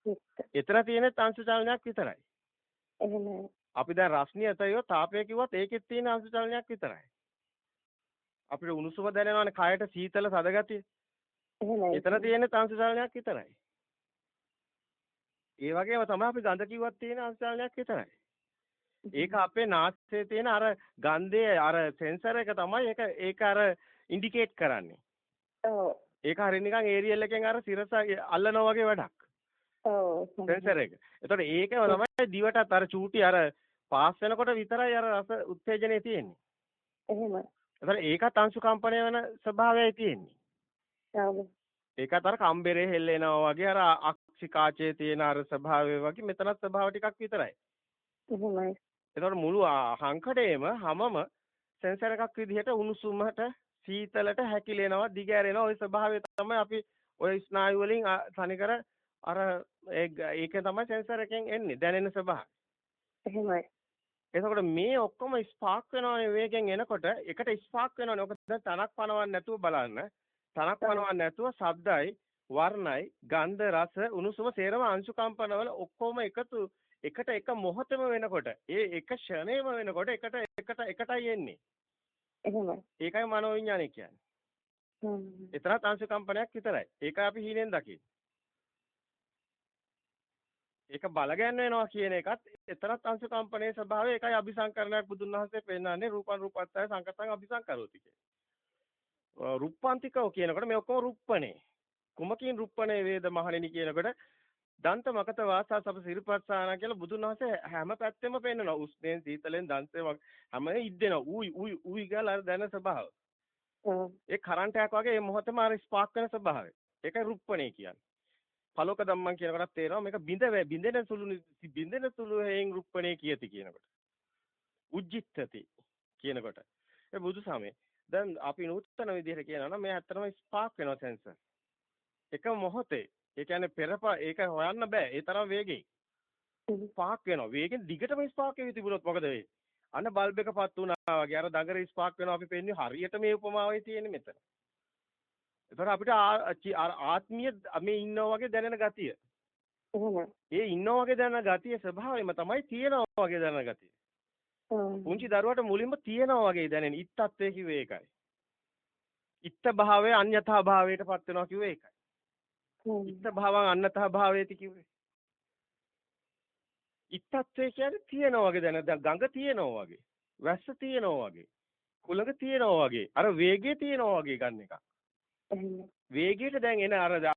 චිත්ත. එතන තියෙන අංශු චලනයක් විතරයි. එහෙමයි. අපි දැන් රස්නිය තයෝ තාපය කිව්වත් ඒකෙත් තියෙන අංශු චලනයක් විතරයි. අපිට උණුසුම දැනෙනවානේ කයට සීතල සදගතිය. එහෙමයි. එතන තියෙන අංශු චලනයක් විතරයි. ඒ වගේම තමයි අපි ගඳ කිව්වත් තියෙන අංශු චලනයක් විතරයි. ඒක අපේ නාසයේ තියෙන අර ගන්ධයේ අර සෙන්සර් එක තමයි ඒක ඒක අර ඉන්ඩිකේට් කරන්නේ. ඔව්. ඒක හරිය නිකන් ඒරියල් එකෙන් අර සිරස අල්ලනවා වගේ වැඩක්. ඔව්. සෙන්සර් එක. එතකොට ඒකම තමයි දිවටත් අර චූටි අර පාස් වෙනකොට විතරයි අර රස උත්තේජනය තියෙන්නේ. එහෙමයි. එතකොට ඒකත් අංශු කම්පණය වෙන ස්වභාවයයි තියෙන්නේ. ඔව්. ඒකත් අර කම්බරේ හෙල්ලෙනවා වගේ අර අක්ෂිකාචයේ තියෙන අර ස්වභාවය වගේ මෙතනත් ස්වභාව ටිකක් විතරයි. එහෙමයි. එතකොට මුළු ආ- හංකඩේම හැමම සෙන්සර් එකක් විදිහට උණුසුමට සීතලට හැකිලෙනවා දිගෑරෙනවා ওই ස්වභාවය තමයි අපි ওই ස්නායු වලින් ආ- තනිකර අර ඒක ඒක තමයි සෙන්සර් එකෙන් එන්නේ දැනෙන ස්වභාවය. එහෙමයි. එතකොට මේ ඔක්කොම ස්පාර්ක් වෙනවනේ වේගෙන් එනකොට එකට ස්පාර්ක් වෙනවනේ. ඔක දැන් තනක් පනවන්න නැතුව බලන්න. තනක් පනවන්න නැතුව ශබ්දයි, වර්ණයි, ගන්ධ, රස, උණුසුම සේරම අංශු කම්පනවල ඔක්කොම එකතු එකට එක මොහොතෙම වෙනකොට ඒ එක ෂණේම වෙනකොට එකට එකට එකටයි එන්නේ. එහෙමයි. ඒකයි මනෝවිඤ්ඤාණය කියන්නේ. හ්ම්. එතරම් අංශු කම්පනයක් විතරයි. ඒක අපි හීනෙන් දකින්නේ. ඒක බලගන්න වෙනවා කියන එකත් එතරම් අංශ කම්පනයේ ස්වභාවය ඒකයි අபிසංකරණයක් බුදුන් වහන්සේ පෙන්නන්නේ රූපං රූපත්තය සංකතං අபிසංකරෝති කිය. රුප්පන්තිකෝ කියනකොට මේ ඔක්කොම රුප්පනේ. කුමකින් රුප්පනේ වේද මහණෙනි කියනකොට දන්ත මකත වාසා සබ සිරිපත්සාන කියලා බුදුන් වහන්සේ හැම පැත්තෙම පෙන්නනවා. උස්නෙන් සීතලෙන් දන්තේ හැම ඉද්දෙනවා. ඌයි ඌයි ඌයි කියලා අර දැන ස්වභාව. ඒ කරන්ට් එකක් වගේ මේ මොහොතේම අර ස්පාක් වෙන ස්වභාවය. ඒකයි රුප්පණේ කියන්නේ. පලෝක ධම්මං කියනකොටත් තේරෙනවා මේක බිඳ බිඳෙන සුළු බිඳෙන සුළු හේයින් රුප්පණේ කියති කියනකොට. උජ්ජිත්තති කියනකොට. ඒ බුදු සමේ. දැන් අපි නූතන විදිහට කියනවා නම් මේ ඇත්තටම ස්පාක් වෙනවා සෙන්සර්. එක මොහොතේ. ඒ කියන්නේ පෙරප ඒක හොයන්න බෑ. ඒ තරම් වේගෙයි. ස්පාක් වෙනවා. වේගෙන් දිගටම ස්පාක් වෙවි තිබුණොත් මොකද වෙන්නේ? අන්න බල්බ් එක පත් වුණා වගේ අර දඟරේ ස්පාක් වෙනවා අපි පෙන්නේ හරියට මේ උපමාවයි තියෙන්නේ මෙතන. ඒතර අපිට ආත්මීය මේ ඉන්නවා වගේ දැනෙන ගතිය. ඒ ඉන්නවා වගේ දැනෙන ගතිය ස්වභාවයම තමයි තියෙනවා වගේ දැනෙන ගතිය. පුංචි දරුවට මුලින්ම තියෙනවා වගේ දැනෙන ඉත්තත්වයේ කිව්වේ ඒකයි. ඉත්ත භාවය අඤ්‍යතා භාවයට පත් වෙනවා කිව්වේ ඒකයි. ඉත්ත භාවං අඤ්‍යතා භාවයති කිව්වේ. ඉත්තත්වයේ කියන්නේ තියෙනවා වගේ දැන ගඟ තියෙනවා වගේ. වැස්ස තියෙනවා වගේ. කුලඟ තියෙනවා වගේ. අර වේගය තියෙනවා වගේ ගන්න එක. වේගයට දැන් එන අර